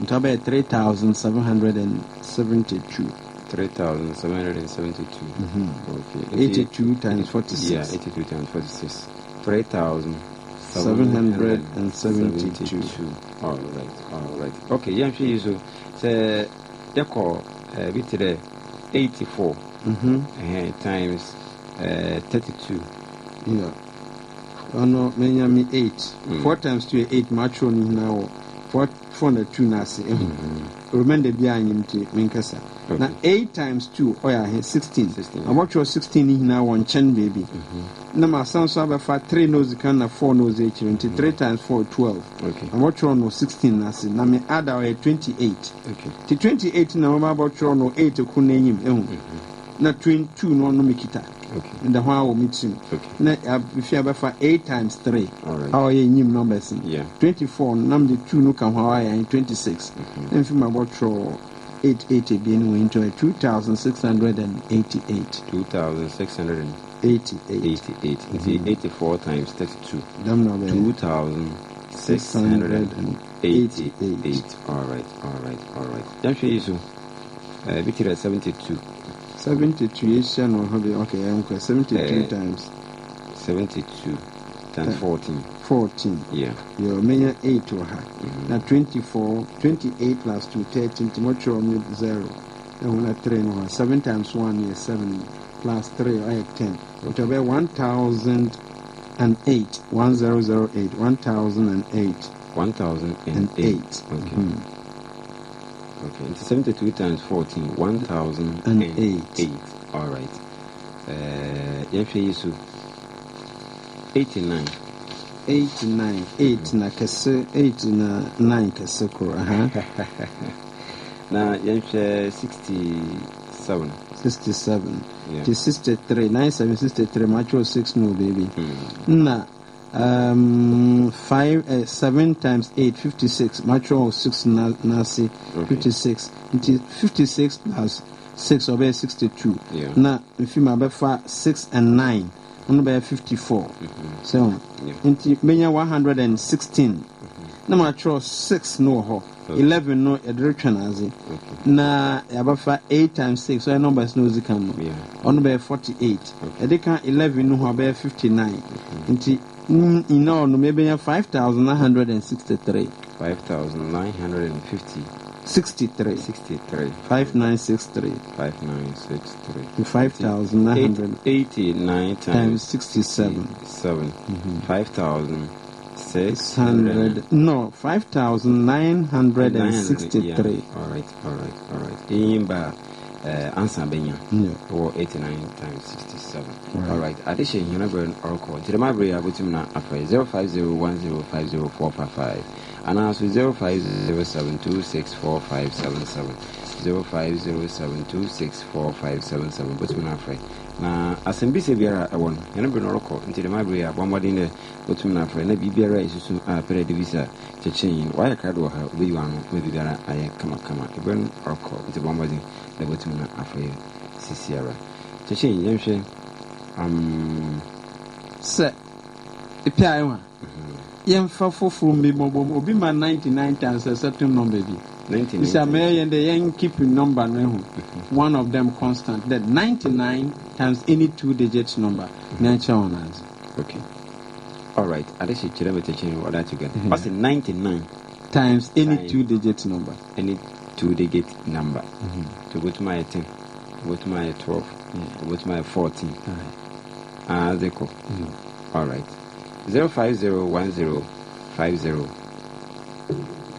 wabɛyɛ 3772 3772 Mhm. okay 82 times 46 Yeah, 46 82 times 46. 3,000. 772. All right, all right. Okay, yɛnhwɛ yi so sɛ yɛkɔ bi te dɛ 84 Mhm. eh, times eh, 32 Yeah. ɔno menya me 8 Mm. 4 times 2 yɛ 8 matwerɛ no nyinaa wɔ 4 4 na 2 no ase ɛhu Mhm. remainder bi anyim nti menkasa na 8 times 2 ɔyɛ ahe 16 16, yeah. abɔtwerɛ 16 no nyinaa wɔ nkyɛn baabi Mhm. na masan so abɛfa 3 na ɔdzi kan na 4 na ɔdzi akyiri nti 3 times 4 12 Okay, abɔtwerɛ no 16 no ase na me ada ɔyɛ 28 okay. nti 28 na mama abɔtwerɛ no 8 ko no anyim ɛhu Mhm. Na 22 no ɔno mekita Okay, meda ho a wɔ me tirim okay. na afi abɛfa 8 times 3 All a ɔyɛ nyim numbers no Yeah. 24 no na mede 2 no ka ho mm-hmm. a ɔyɛ 26 Mhm. na mfi mabɔtwerɛ 88 ebien wɔ nti ɔyɛ 2688 2,688. 88 Nti 84 times 32. dam na ɔbɛyɛ 2,688. All right, all right, all right. Yɛnhwɛ yi so bi uh, te dɛ 72. 72 yɛhyia no hɔ bi ok ɛnkɔ 72 Eh. times 72 times Eh. 14. 14 Yeah. yɛ ɔmɛnya 8 wɔ ha Mhm. na 24 28 plus 2 30 nti mɔtwerɛ mu 0 ɛho na 3 no hɔ 7 times 1 yɛ 7 plus 3 ɔyɛ 10 nti ɔbɛyɛ 1008 1008 1008 1008. and 8 Okay. Okay. Nti 72 times 14, 1008. All right. Uh, yi so 89. 89 8 na kɛse 8 na 9 kɛse koro aha na yɛnhwɛ 67. 67 Yeah. nti 63 97 63 matwerɛ 6 no baby Mm. na um, 5 uh, 7 times 8 56 matwerɛ 6 na n'ase 56 nti 56 plus 6 ɔbɛyɛ 62 Yeah. na mfim abɛfa 6 and 9 ɔno bɛyɛ 54 Mhm. sɛ ho Yeah. nti bɛnya 116 na matwerɛ 6 no wɔ hɔ Okay. 11 no yɛde retwa no ase Okay. na yɛabɛfa 8 times 6 ɔyɛ numbers na ɔzi kan no Yeah. ɔno bɛyɛ 48 Okay. yɛde ka 11 no ho a bɛyɛ 59 nti mm, nyina ɔnom yɛbɛnya 5963 5,950. 63 63. 5963 5963. 5900 89 times times 67 7. 5,600. 600 no 5963 Yeah. All right, all right, all right. Yimba uh, answer benya. Yeah. Or 89 times 67. Right. All right. Addition, you never an oracle. To the put him now after 0501050455. And also 0507264577. 0507264577. Put him now after. Na asɛm bi sɛ biara ɛwɔ no yɛne bere no ɔrɔkɔ nti de maberɛ a bɔmmɔden dɛ wɔtum no afrɛ. Na biribiara ɛsusu a pɛrɛ de bi sa kyɛkyɛn no wayɛ krado wɔ ha wobɛyi wa no ma biribiara ayɛ kamakama. Ɛberɛ no ɔrɔkɔ nti bɔmmɔden na wɔtum no afrɛ sisiara. Kyɛkyɛn yɛnhwɛ um, sɛ ɛpiae ho a yɛmfa foforɔ mbi mmɔbɔm obi ma 99 times a certain number bi 19 bisa mɛyɛ yɛn dɛ yɛn keep number no. One of them constant. That 99 times any two digit number. Na ɛkyɛ wɔn ase okay. Alright ade hyɛ kyerɛ me kyɛkyɛn wɔda together Mhm. ɔse 99 times any Time. two digit number. any two digit number nti wobɛtum ayɛ 10 wobɛtum ayɛ 12 wobɛtum ayɛ 14 Ah, de kɔ. All right. Zero five zero one zero five zero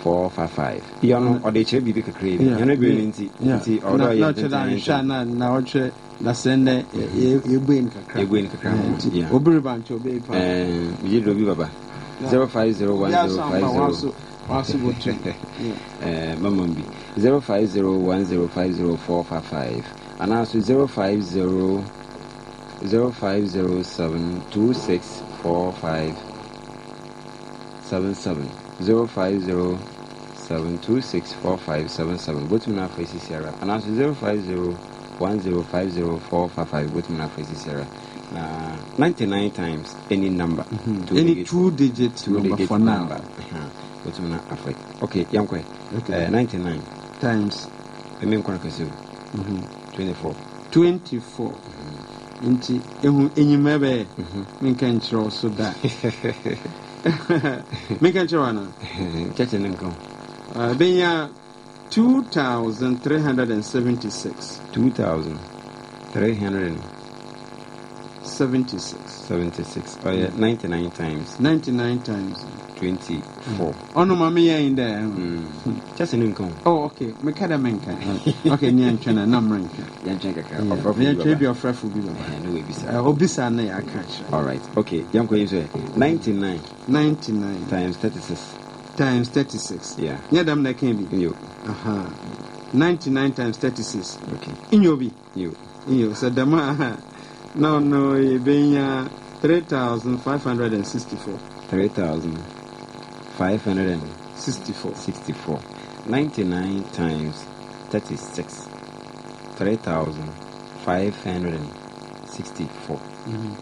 four five five. Yɛ no ɔde kyerɛ biribi kakra bi. Yɛn bi no nti nti ɔdɔ yɛ dɛ anhwɛ a na na ɔkyerɛ na sɛ nnɛ yɛbue no kakra Yɛbue no kakra ho, Eh, yeah. obere ba nkyɛ obɛyi pa. Ɛɛ bigye duro bi baba. Zero five zero one Yɛ zero five zero. Ɛɛ mama bi. Zero five zero one zero five zero four five five. Anaaso zero five zero zero five zero seven two six four five seven seven 0507264577 botumi no afa sisi ara anaso 0501050455 botumi no afa sisi ara na 99 times any number. Mm -hmm. any two digit two number digit for number. now botumi no afa okay yankɔ okay. uh, 99 times. I mean, mm-hmm. 24 24 mm-hmm. nti ɛhu enyimɛ bɛɛ menka mm-hmm. nkyerɛ wo so da. me kan cewa na kyace nan kan bin ya 2376 2376 76 oh yeah 99 times. 99 times. twenty four. ɔno maame yɛ yin dɛ. Mm. kyɛsɛ ne nkan. oh ok dɛ me nka ok ne yɛntwɛn na nam mmerɛ ntwɛn. yɛntwɛn kakra ɔfrɛfo bi baba yɛntwɛn bi ɔfrɛfo bi baba. ɛɛ ne obisa. ɛɛ obisa na ninety nine. ninety nine. times thirty six. times thirty six. yeah. nyɛ dɛm na kɛn bi. nyo. ninety nine times thirty six. ok nyo bi. nyo. nyo sɛ dɛm a na ɔno yɛ bɛnya three thousand five hundred and sixty four. three thousand. Five hundred and sixty four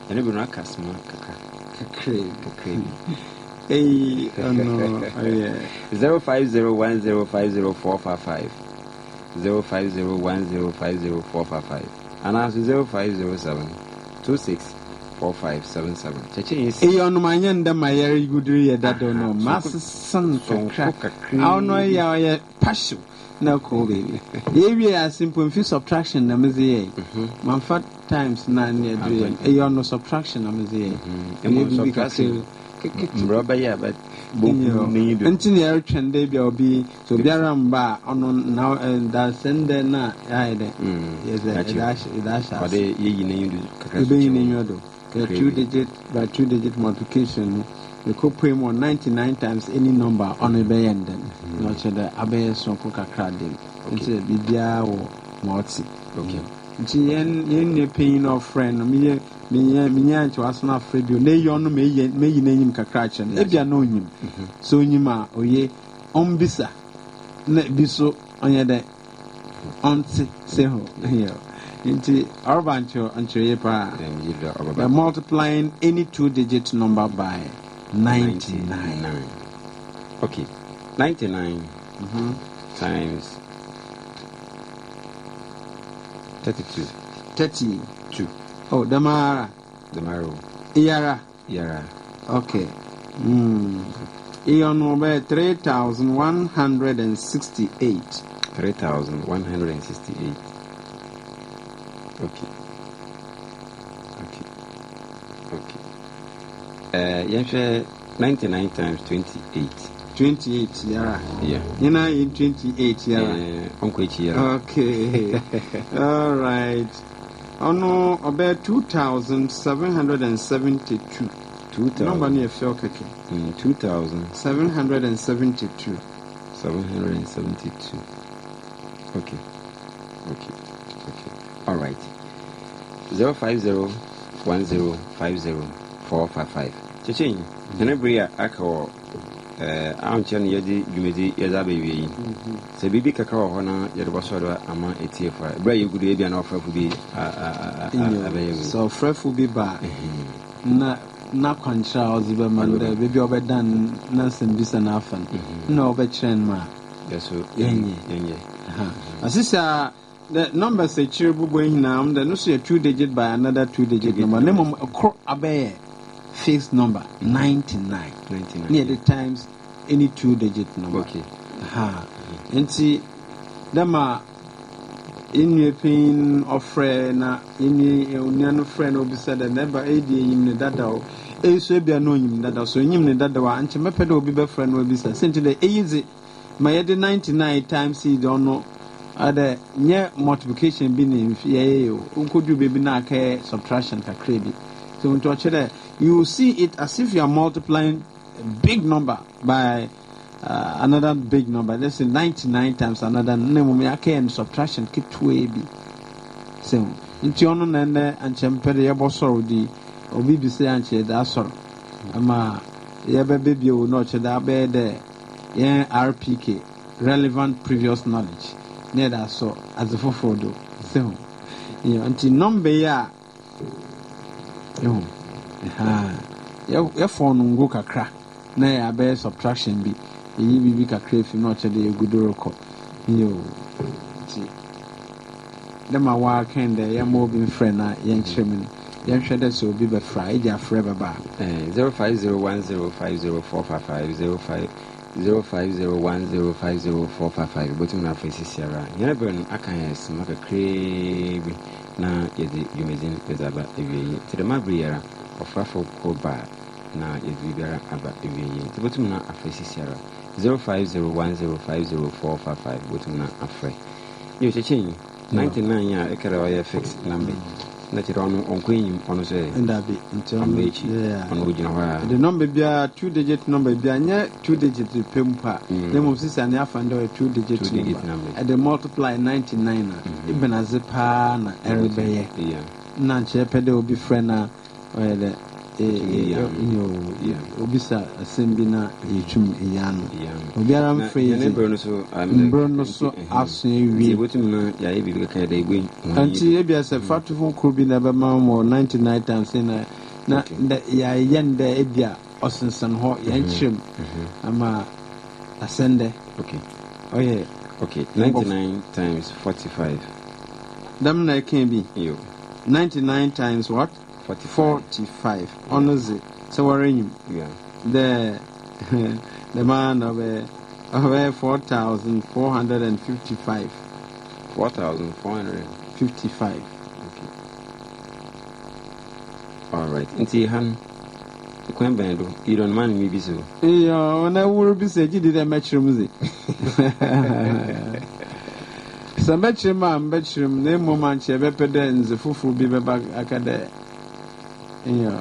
ɛne bi no aka soma kakra. Kakra. Kakra bi ei ɔno ɔyɛ zero five zero one zero five zero four five five. zero five zero one zero five zero four five five. And also zero five zero seven two six Four five seven ɛyɛ ɔnom anyɛ nda ma yɛre guduru yɛ dada no maasesan kakra ɔno yɛ ɔyɛ pahyew na kɔɔ baabi yɛwie ase mpo mfi subtraction na medze yɛ mamfa times na ne ɛduru yɛ ɛyɛ ɔno subtraction. na mm. yɛ ɛyɛ biribi kakra nti na yɛretwɛn dɛ bia obi. Sɛ obiara mba a ɔno dasɛm dɛ no a ɛayɛ dɛ yɛsɛ ɛda ahyɛ ase ɛbɛyi n'enyiwa do. Kakra so yɛbɛyi kyerɛ ne mu. nyɛ do kɛ Crazy. two digit by two digit multiplication no yɛkɔpue mu 99 times any number on a ɔno bɛyɛ ndɛn na ɔkyerɛ dɛ abɛyɛ sonko kakra dem. Nti dɛ biribiara wɔ ma ɔte Okay. nti yɛn yɛn nua panyin na ɔfrɛ no meyɛ menya nkyɛ waso no afrɛ bio. Na eyi ɔno meyi meyi n'enyim kakra mm-hmm. kyerɛ no ebia na onyim sɛ onyim a oye ɔmbisa na bi so ɔnyɛ dɛ ɔnte sɛ yɛ nti ɔreba nkyerɛ nkyerɛyɛ paa Ɛm, yi do ɔbɛba. By multiplying any two digit number by 99. okay. 99 Mhm. times 32 thirty 2 oh damara the marrow iyara. Yara okay. Mm. iye no bɛyɛ three thousand one hundred and sixty eight 3168 okay. Okay. Okay. Uh, yɛhwɛ 99 times 28 twenty eight yara yeah nyinaa yɛ twenty eight yara. Ɔnkɔ akyi yara Okay. All right. Ɔno ɔbɛyɛ two thousand seven hundred and seventy two. 2000 Nɔmba no yɛ fɛw kɛkɛ. mm, 2772 Seven hundred and seventy two. okay okay. Okay all right. 050 1050 kyekyeyi ɛne bere a aka wɔ eh, ankyɛ no yɛde dwumadi yɛde abɛwie yi. Mhm. Sɛ biribi kakra wɔ hɔ na yɛde bɔsɔ do ama ɛtiefo a berɛ a yɛgu do ebia na ɔfrɛfo bi abɛyɛ wei. Sɛ ɔfrɛfo bi ba Ɛhɛn. na na kwankyerɛ a ɔdze bɛma no dɛ baabi a ɔbɛda no na nsɛm bisa no afa no na ɔbɛkyerɛ no ma a yɛ so Yɛnyɛ. yɛnyɛ asisi a the numbers akyire bobɔ nyinaa m dɛ no so yɛ two digit by another two digit number. ne mmom ɛkoro abɛyɛ fixed number ninety nine 99 ne yɛde times any two digit number. Okay. Ha nti dɛma yɛnnua pin ɔfrɛ na onua no frɛ na obisa dɛ na ɛba ɛdi enyim ne dada o. Eyi so ebia na onyim dada so onyim ne dada a nkyɛn mɛpɛ dɛ obi bɛfrɛ na obisa senti dɛ eyi dze ma yɛde ninety nine times yi dɛ ɔno nyɛ multiplication bi na mfi yɛyɛ o. Beebi na subtraction kakra bi so nti you see it as if you are multiplying a big number by uh, another big number. Let's say 99 times another na mmom yɛakɛyɛ no subtraction ketewa bi sɛ nti ɔno na ɛnɛ ankyɛmpɛ de yɛbɔ sɔrɔ di obi bi sɛ ankyɛ da asɔrɔ ama yɛbɛbɛ bio na dɛ yɛn rpk relevant previous knowledge na yɛde asɔ adze foforɔ do sɛ ho. Nti nɔmba yi a ɛho yɛfɔ no ngo kakra. Na yɛ abɛyɛ subtraction bi. Ɛyi biribi kakra fi na ɔkyɛ dɛ yɛgu do rekɔ. Nti dɛma wɔakɛn dɛ yɛma obi mfrɛ no a yɛnkyerɛ mu no yɛnhwɛ dɛ sɛ obi bɛfra ɛgye afrɛ bɛba. A Eh, 0501050455 0501050455 bɛtumi na afei sisiara yɛne berɛ no aka yɛ soma kakraa bi na yɛde dwumadi no yɛdze aba awiei nti dɛma bere yɛra ɔfrafo kɔ ba a, na yɛde biribiara aba awiei nti bɛtumi na afei sisiara 0501050455 bɛtumi na afrɛ yɛ kyɛkyɛn 99 a ɛkɛrɛ ɔyɛ fix number na kyerɛ ɔno ɔnkɔ enyim ɔno ndabi nti ɔno wogyina hɔ a de nɔmba biara two digit number biara nyɛ two digit pɛ mu pa Mm. na mmom sisi ane afa no dɛ ɔyɛ two digit number. Number. ɛde multiply 99 a ebɛn adze paa na ɛrebɛyɛ na nkyerɛ pɛ dɛ obi frɛ na ɔyɛ dɛ eh, eh, eh, eh, oh, eh Yeah. eh, yo, Yeah. obi sa asɛm bi na yɛtwum ɛyɛ ano obiara Na mfrɛ yi yɛne dze berɛ no so mberɛ no so aso awie yɛbɛtumi no yɛayɛ biribi kaka yɛda yɛbɔ nti ebia sɛ fatofo koro bi na ɛbɛma mo 99 times na na Okay. dɛ yɛayɛ no dɛ ebia ɔsensɛn hɔ yɛnkyerɛ mu ama asɛn dɛ ɔyɛ okay 99 times 45 dɛm na ɛka bi. Yo. 99 times what 45 45 ɔno dze sɛ wɔrenyim dɛ dɛm a na ɔbɛyɛ ɔbɛyɛ 4455 4400 55 okay. All right. Nti ha no kwan bɛn do? Yidɔn ma no mi bi so Iyo, ɔna wuro bi sɛ gyi di dɛ mɛkyerɛ mu dze sɛ mɛkyerɛ mu a mbɛkyerɛ mu na mmom ankyɛ bɛpɛ dɛ ndze foforɔ bi bɛba aka dɛ iya.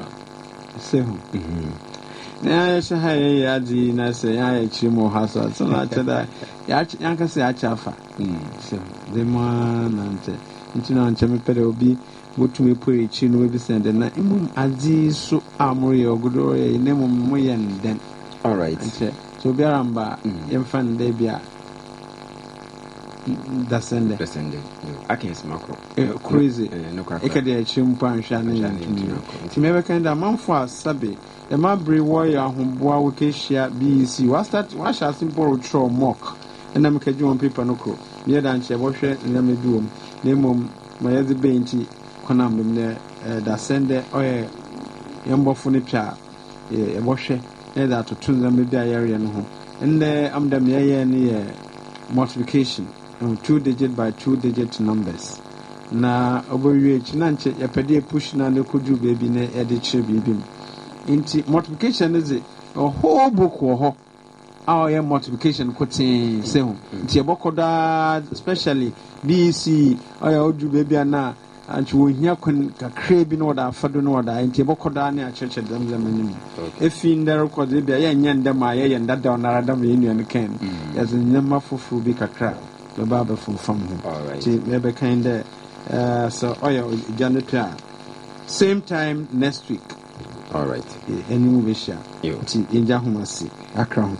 Sehu. Mm-hmm. Ya shi haye ya ji na sai ya yi ci mu hasa suna ce da. Ya kasa ya cafa mm. sehu. Zai ma nan ce in e, e, na wancan mi pere obi mutum ipo ya ci na wabi sende na imun aji su amuri ya ogudoro ya yi nemu mu yenden all right. So biara mba yɛmfa no da bia. Mm. Dasɛndɛ Descending. Aka nsɛm akɔ. Crazy. no kora ɛka de akyire mpo anhwɛ ne Anhwɛ a ne yɛntumi yɛntumi akɔ. nti mɛbɛka dɛ amanfo a sabe ɛma bere wɔyɛ ahoboa wɔkɛhyia bec wastart wahyɛ ase mpo wɔtwerɛ mock. Ɛna mekagye wɔn paper no kɔ meyɛ da nkyɛ bɔhwɛ nneɛma bi wɔ mu na mmom ma yɛdze bɛn nti kɔnam bem nɛ dasɛndɛ ɔyɛ yɛmbɔfo no pɛ a yɛ- yɛbɔhwɛ na yɛde atoto nneɛma bi a yɛreyɛ no ho ɛndɛ amda meyɛyɛ no yɛ multiplication um, two digit by two digit numbers. Na ɔbɛwie akyi na nkyɛ yɛpɛ de push na ne kɔduru baabi na yɛde kyerɛ biribi mu nti multiplication no dze a whole book wɔ hɔ a ɔyɛ multiplication kotee sɛ ho nti yɛbɔkɔ daa especially bec ɔyɛ ɔduru baabi a na ankyɛ wɔhia kwan kakraa bi na wɔde afa do na wɔde ayɛ nti yɛbɔkɔ daa ne akyerɛkyerɛ dɛmdɛm anim in ndɛ record bi a yɛnyɛ ndɛm a yɛyɛ ndadaw nara dam yɛ nnuane kan no yɛdze nneɛma foforɔ bi kakra bɛba abɛfomfam ho nti mɛbɛkan dɛ eh, sɛ ɔyɛ gya no to a same time next week All right. eh, anim bɛhyia nti yɛgya hom ase akra ho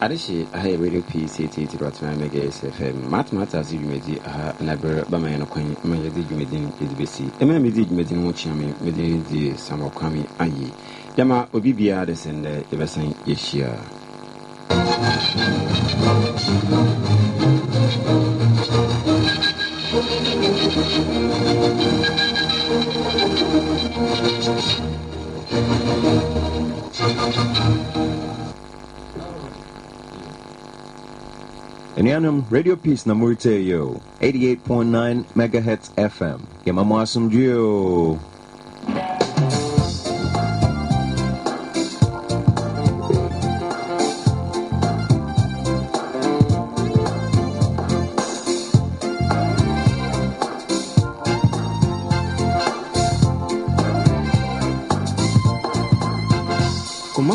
adehye aha yɛ radio peace eighty-eight dot nine megahertz fm matomata ase dwumadi aha na berɛ bama yɛ no kwan ma yɛde dwumadi no yɛde bɛsi ɛma medi dwumadi no ho kyea me mede di ayi gyama obi biara de sɛn dɛ yɛbɛsan yɛhyia anuanom radio peace na moretee yi o 88.9 megahertz fm yɛma mo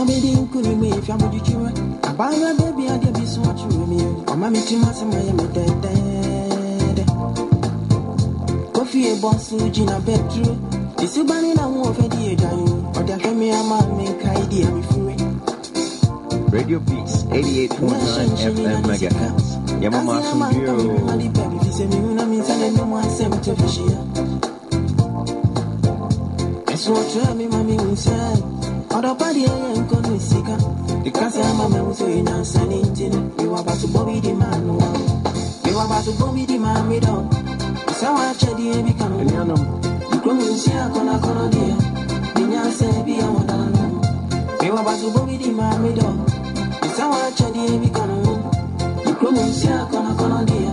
o Kuma bedi me if yamu juchiwe Abanga baby adi abisu wachiwe me Oma mi chima sema ye me de de de. Kofi e bonsu jina bedru Isi bani na mu ofedi e jayu. Odi ahwe me ama me kaidi e mi fuwe radio peace 88.9 fm megahertz yɛma mo asomdwee o Madi baby fise mi una mi sane no mo asem te fishia Esu otra mi mami unse Odo padi eye nko ni sika Dikase ama me unse ina sani intine Mi wabatu bobi di manu Mi wabatu bobi di mami do Isawa chedi e bi kanu anuanom Nkromu nsi akona kono dia Ninya se bi ya wadanu Mi wabatu bobi di Isawa chedi e bi kanu Nkromu nsi akona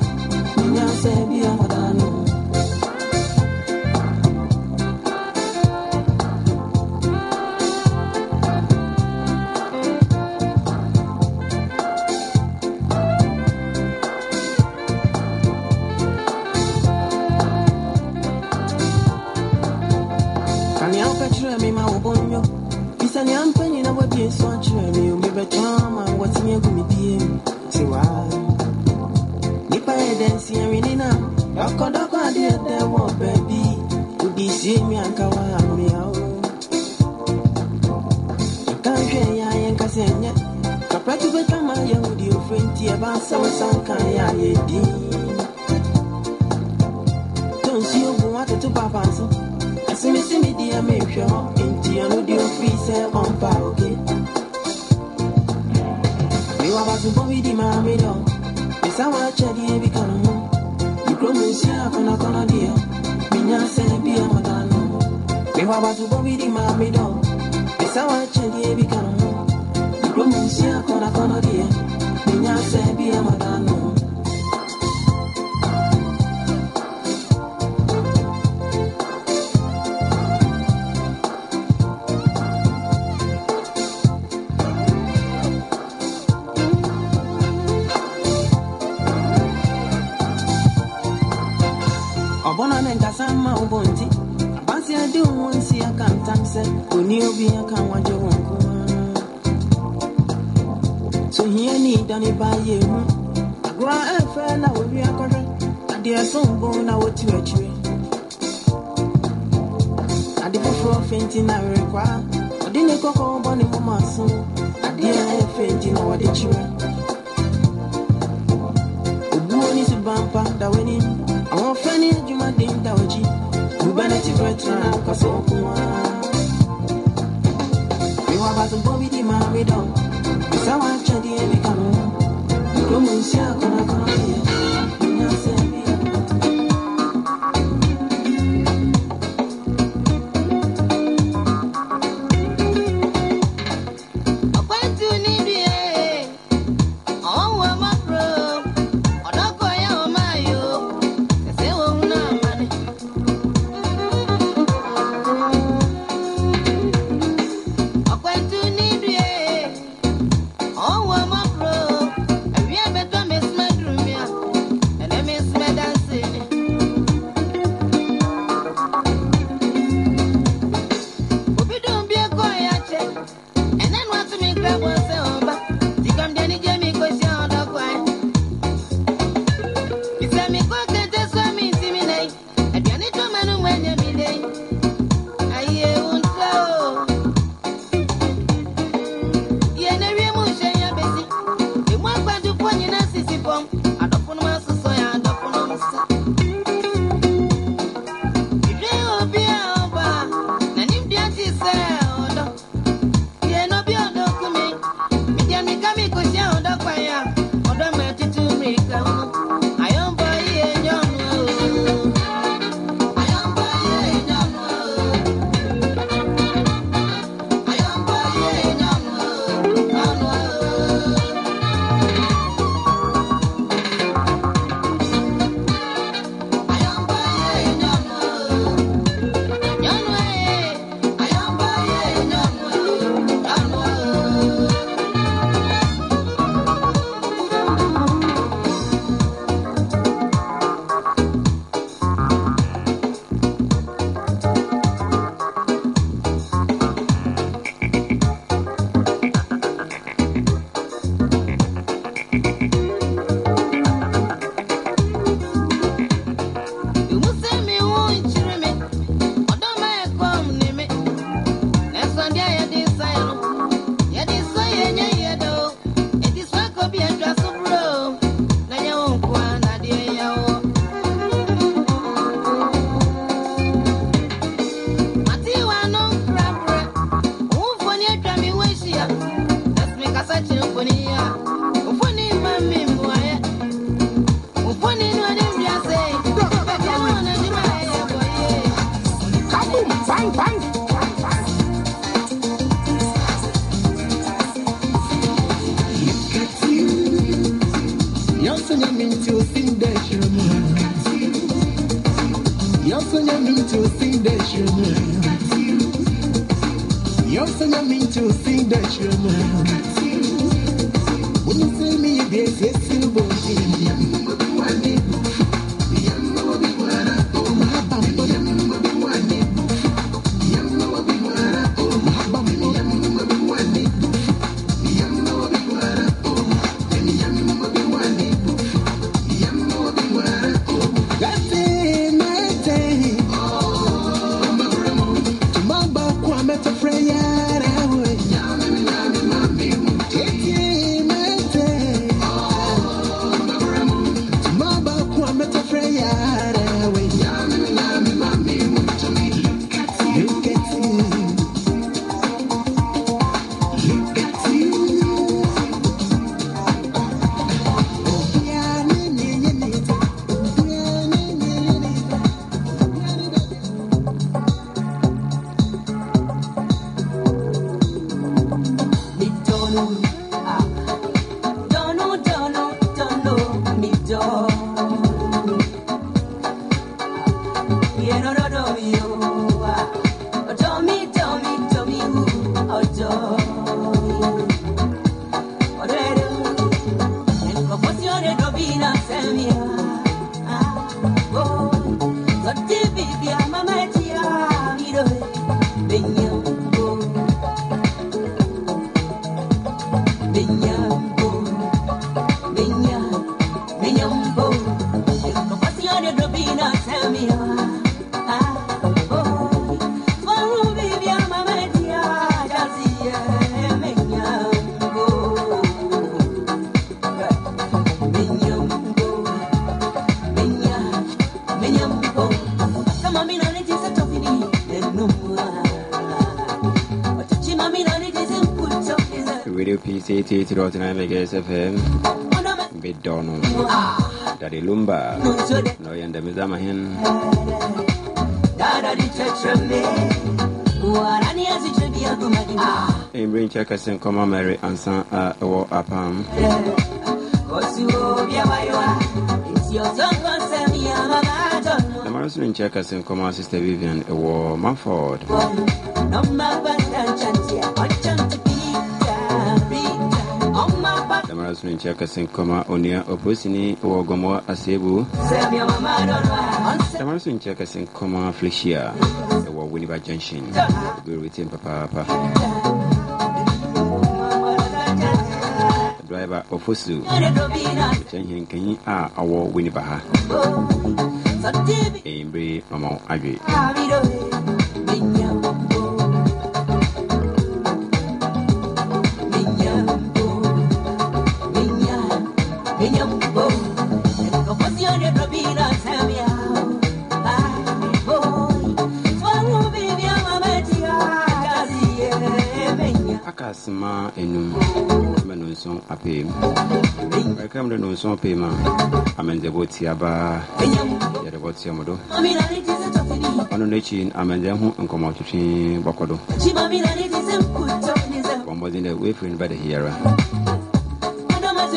mewɔ abasobɔ bi di maa me dɔ mesa waakyɛdeɛ bi ka no ho mekurom nsia akɔnakɔnɔ deɛ menya sɛ bi amɔda no. Mewɔ abasobɔ bi di me dɔ mesa waakyɛdeɛ bi ka no ho mekurom nsia akɔnakɔnɔ deɛ menya sɛ bi amɔda no. ɔbɔna ihe obi ya ka nwa jọrọ nke tụhie n'ịda n'ebe anyị ehu agụa efe na weri akọrọ adị asọ mbụ na wotiwechiri adịbụfụ fenti na werekwa ọdịnekọkọ ụgbọ n'ime masụ adị efe ndị na wadichiri ogbuo n'isi bampa daweni àwọn fẹ́ ní ejuma dé ń dàwọ́jì bùbá ní ti fẹ́ tún àkọsọ. Abatobɔ bi di maa me dɔ bisa woakyɛdeɛ bi to think that you're mine. When you say me, yes, yes, you boy. 88.9 megas fm bedɔ no dade lumba na ɔyɛ ndamizama hen nkyɛ kɛse nkɔma mary ansa a uh, apam. Damara so no nkyɛ kɛse nkɔma sister vivian ɛwɔ manford damara so no nkyɛ kɛse nkɔma onua oposini ɛwɔ gɔmɔ aseebu damara so nkyɛ kɛse nkɔma felicia ɛwɔ winiba junction ɛbɛrɛwetie papaapa driver ofosu kyɛn henkanyi a ɔwɔ winiba ha ɛmmerɛ mama wo adwe ɛka mmerɛ nonson apem a amɛndɛ bɔ tia baa yɛde bɔ tia mo do. Ɔno no akyi amɛndɛ ho nkɔmmɔtwetwe bɔkɔ do. Bɔ mmɔden dɛ woɛfiri no bɛde hiara dama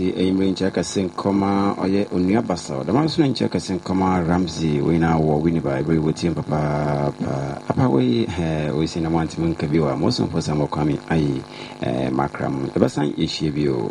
na ɔte ɛyimmerɛ nkyɛ kɛse nkɔma ɔyɛ onua basa. Dama nso no nkyɛ kɛse nkɔma ramsey wei na wɔ winiba ɛberɛ wɔtiem papaapa. Apa wei ɔsi na moantemi nka bio a mosomfo sɛ mɔkwame ayi makra mu ɛbɛsan yɛhyia bio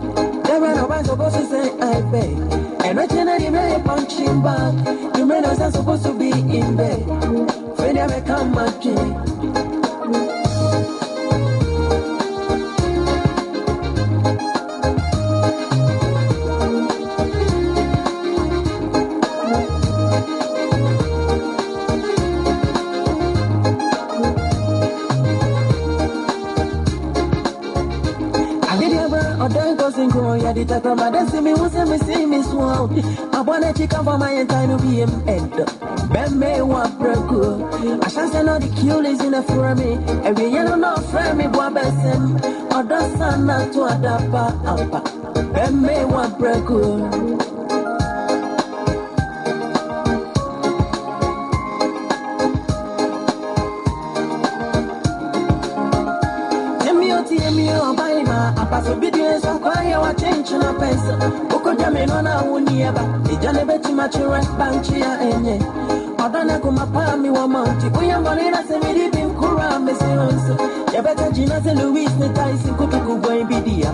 Friend, I'm supposed to say I beg. And I can't even a punching bag. You men are supposed to be in bed. Freedom, I come on, Jenny. The of mother see me, who say me see me swell. I wanna check out for my entire head. Ben me want break I shall say no the kill is in a me. Every yellow no friend me boy besem. Other son not to adapa apa. Ben me want wa change na pesa uko jame nona unieba ijane beti banchi ya enye. Odana kumapami wa mauti uyambonina semiri binkura mesi onso yɛbɛka gyina sɛ louis ne tyson kotoku bɔn bi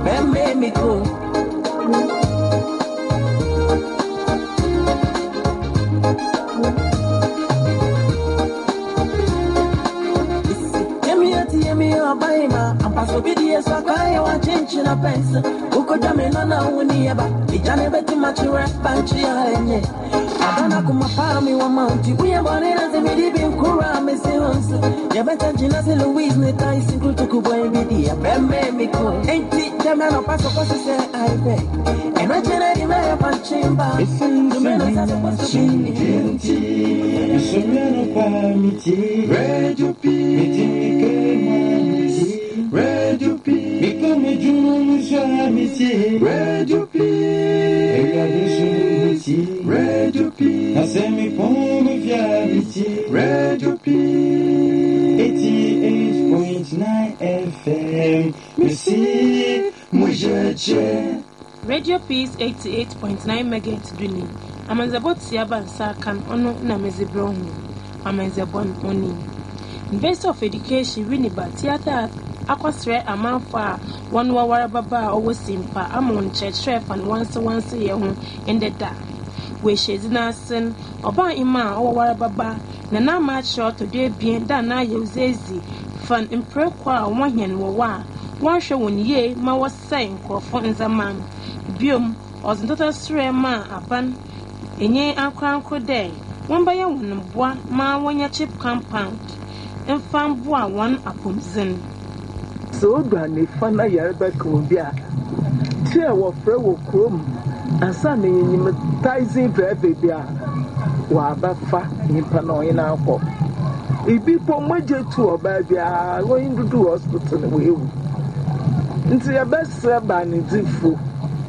ampaso bi di esu akaya wa chinchin na pensi ukoja mi nana wuni yeba ijane beti machire panchi ya enye adana kuma pami wa mounti uye bone na se midi bi nkura me se honsu yebeta jina se louise ne taisi kutuku boy bidi ya bemme miko enti jame no paso kosi se aibe di me panchimba Dumeno sasa kosi bini Radio P, Radio Radio P. Eya Jamiti, Radio P. Asemi Radio P. 88.9 FM. Merci, Mujaje. Radio Peace 88.9 MHz Duni. Amanzabot Siaban Sakan Ono Namizibronu. Amanzabon Oni university of education winiba theatre akɔsrɛ amanfo a wɔn wɔware baba a ɔwɔ simpa ama wɔn kyerɛkyerɛ fa no wansewanse yɛ ho ndeda wɔahyɛdzi n'ase no ɔbaa ima a ɔwɔware baba na n'ama akyerɛ ɔtɔdo ebien da na ayɛ ozezi fa mprɛko a wɔhɛn wɔ wɔ a wɔahwɛ wɔn yie ma wɔsɛe nkurɔfo ndzɛmba no biom ɔdze ntɔtɔ serɛ ma aban enye ankorankoro dɛ wɔmbɛyɛ wɔn mboa ma wɔnyɛ chip compound mfa mboa wɔn apɔmuden sɛ wodu anefa na yɛrebɛka obi a ti a wɔfrɛ wɔ kurom ansa na yɛnyim taxi driver bi a wɔabɛfa nyimpa na ɔyɛ n'akɔ ebi po mogye tu ɔbaa biara wɔyin dudu hospital na wɔewu nti yɛbɛsrɛ baanedzifo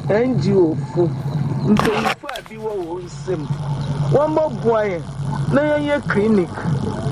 ngo fo mpanyinfo a bi wɔ wɔn nsam wɔmmɔboa yɛn na yɛnyɛ clinic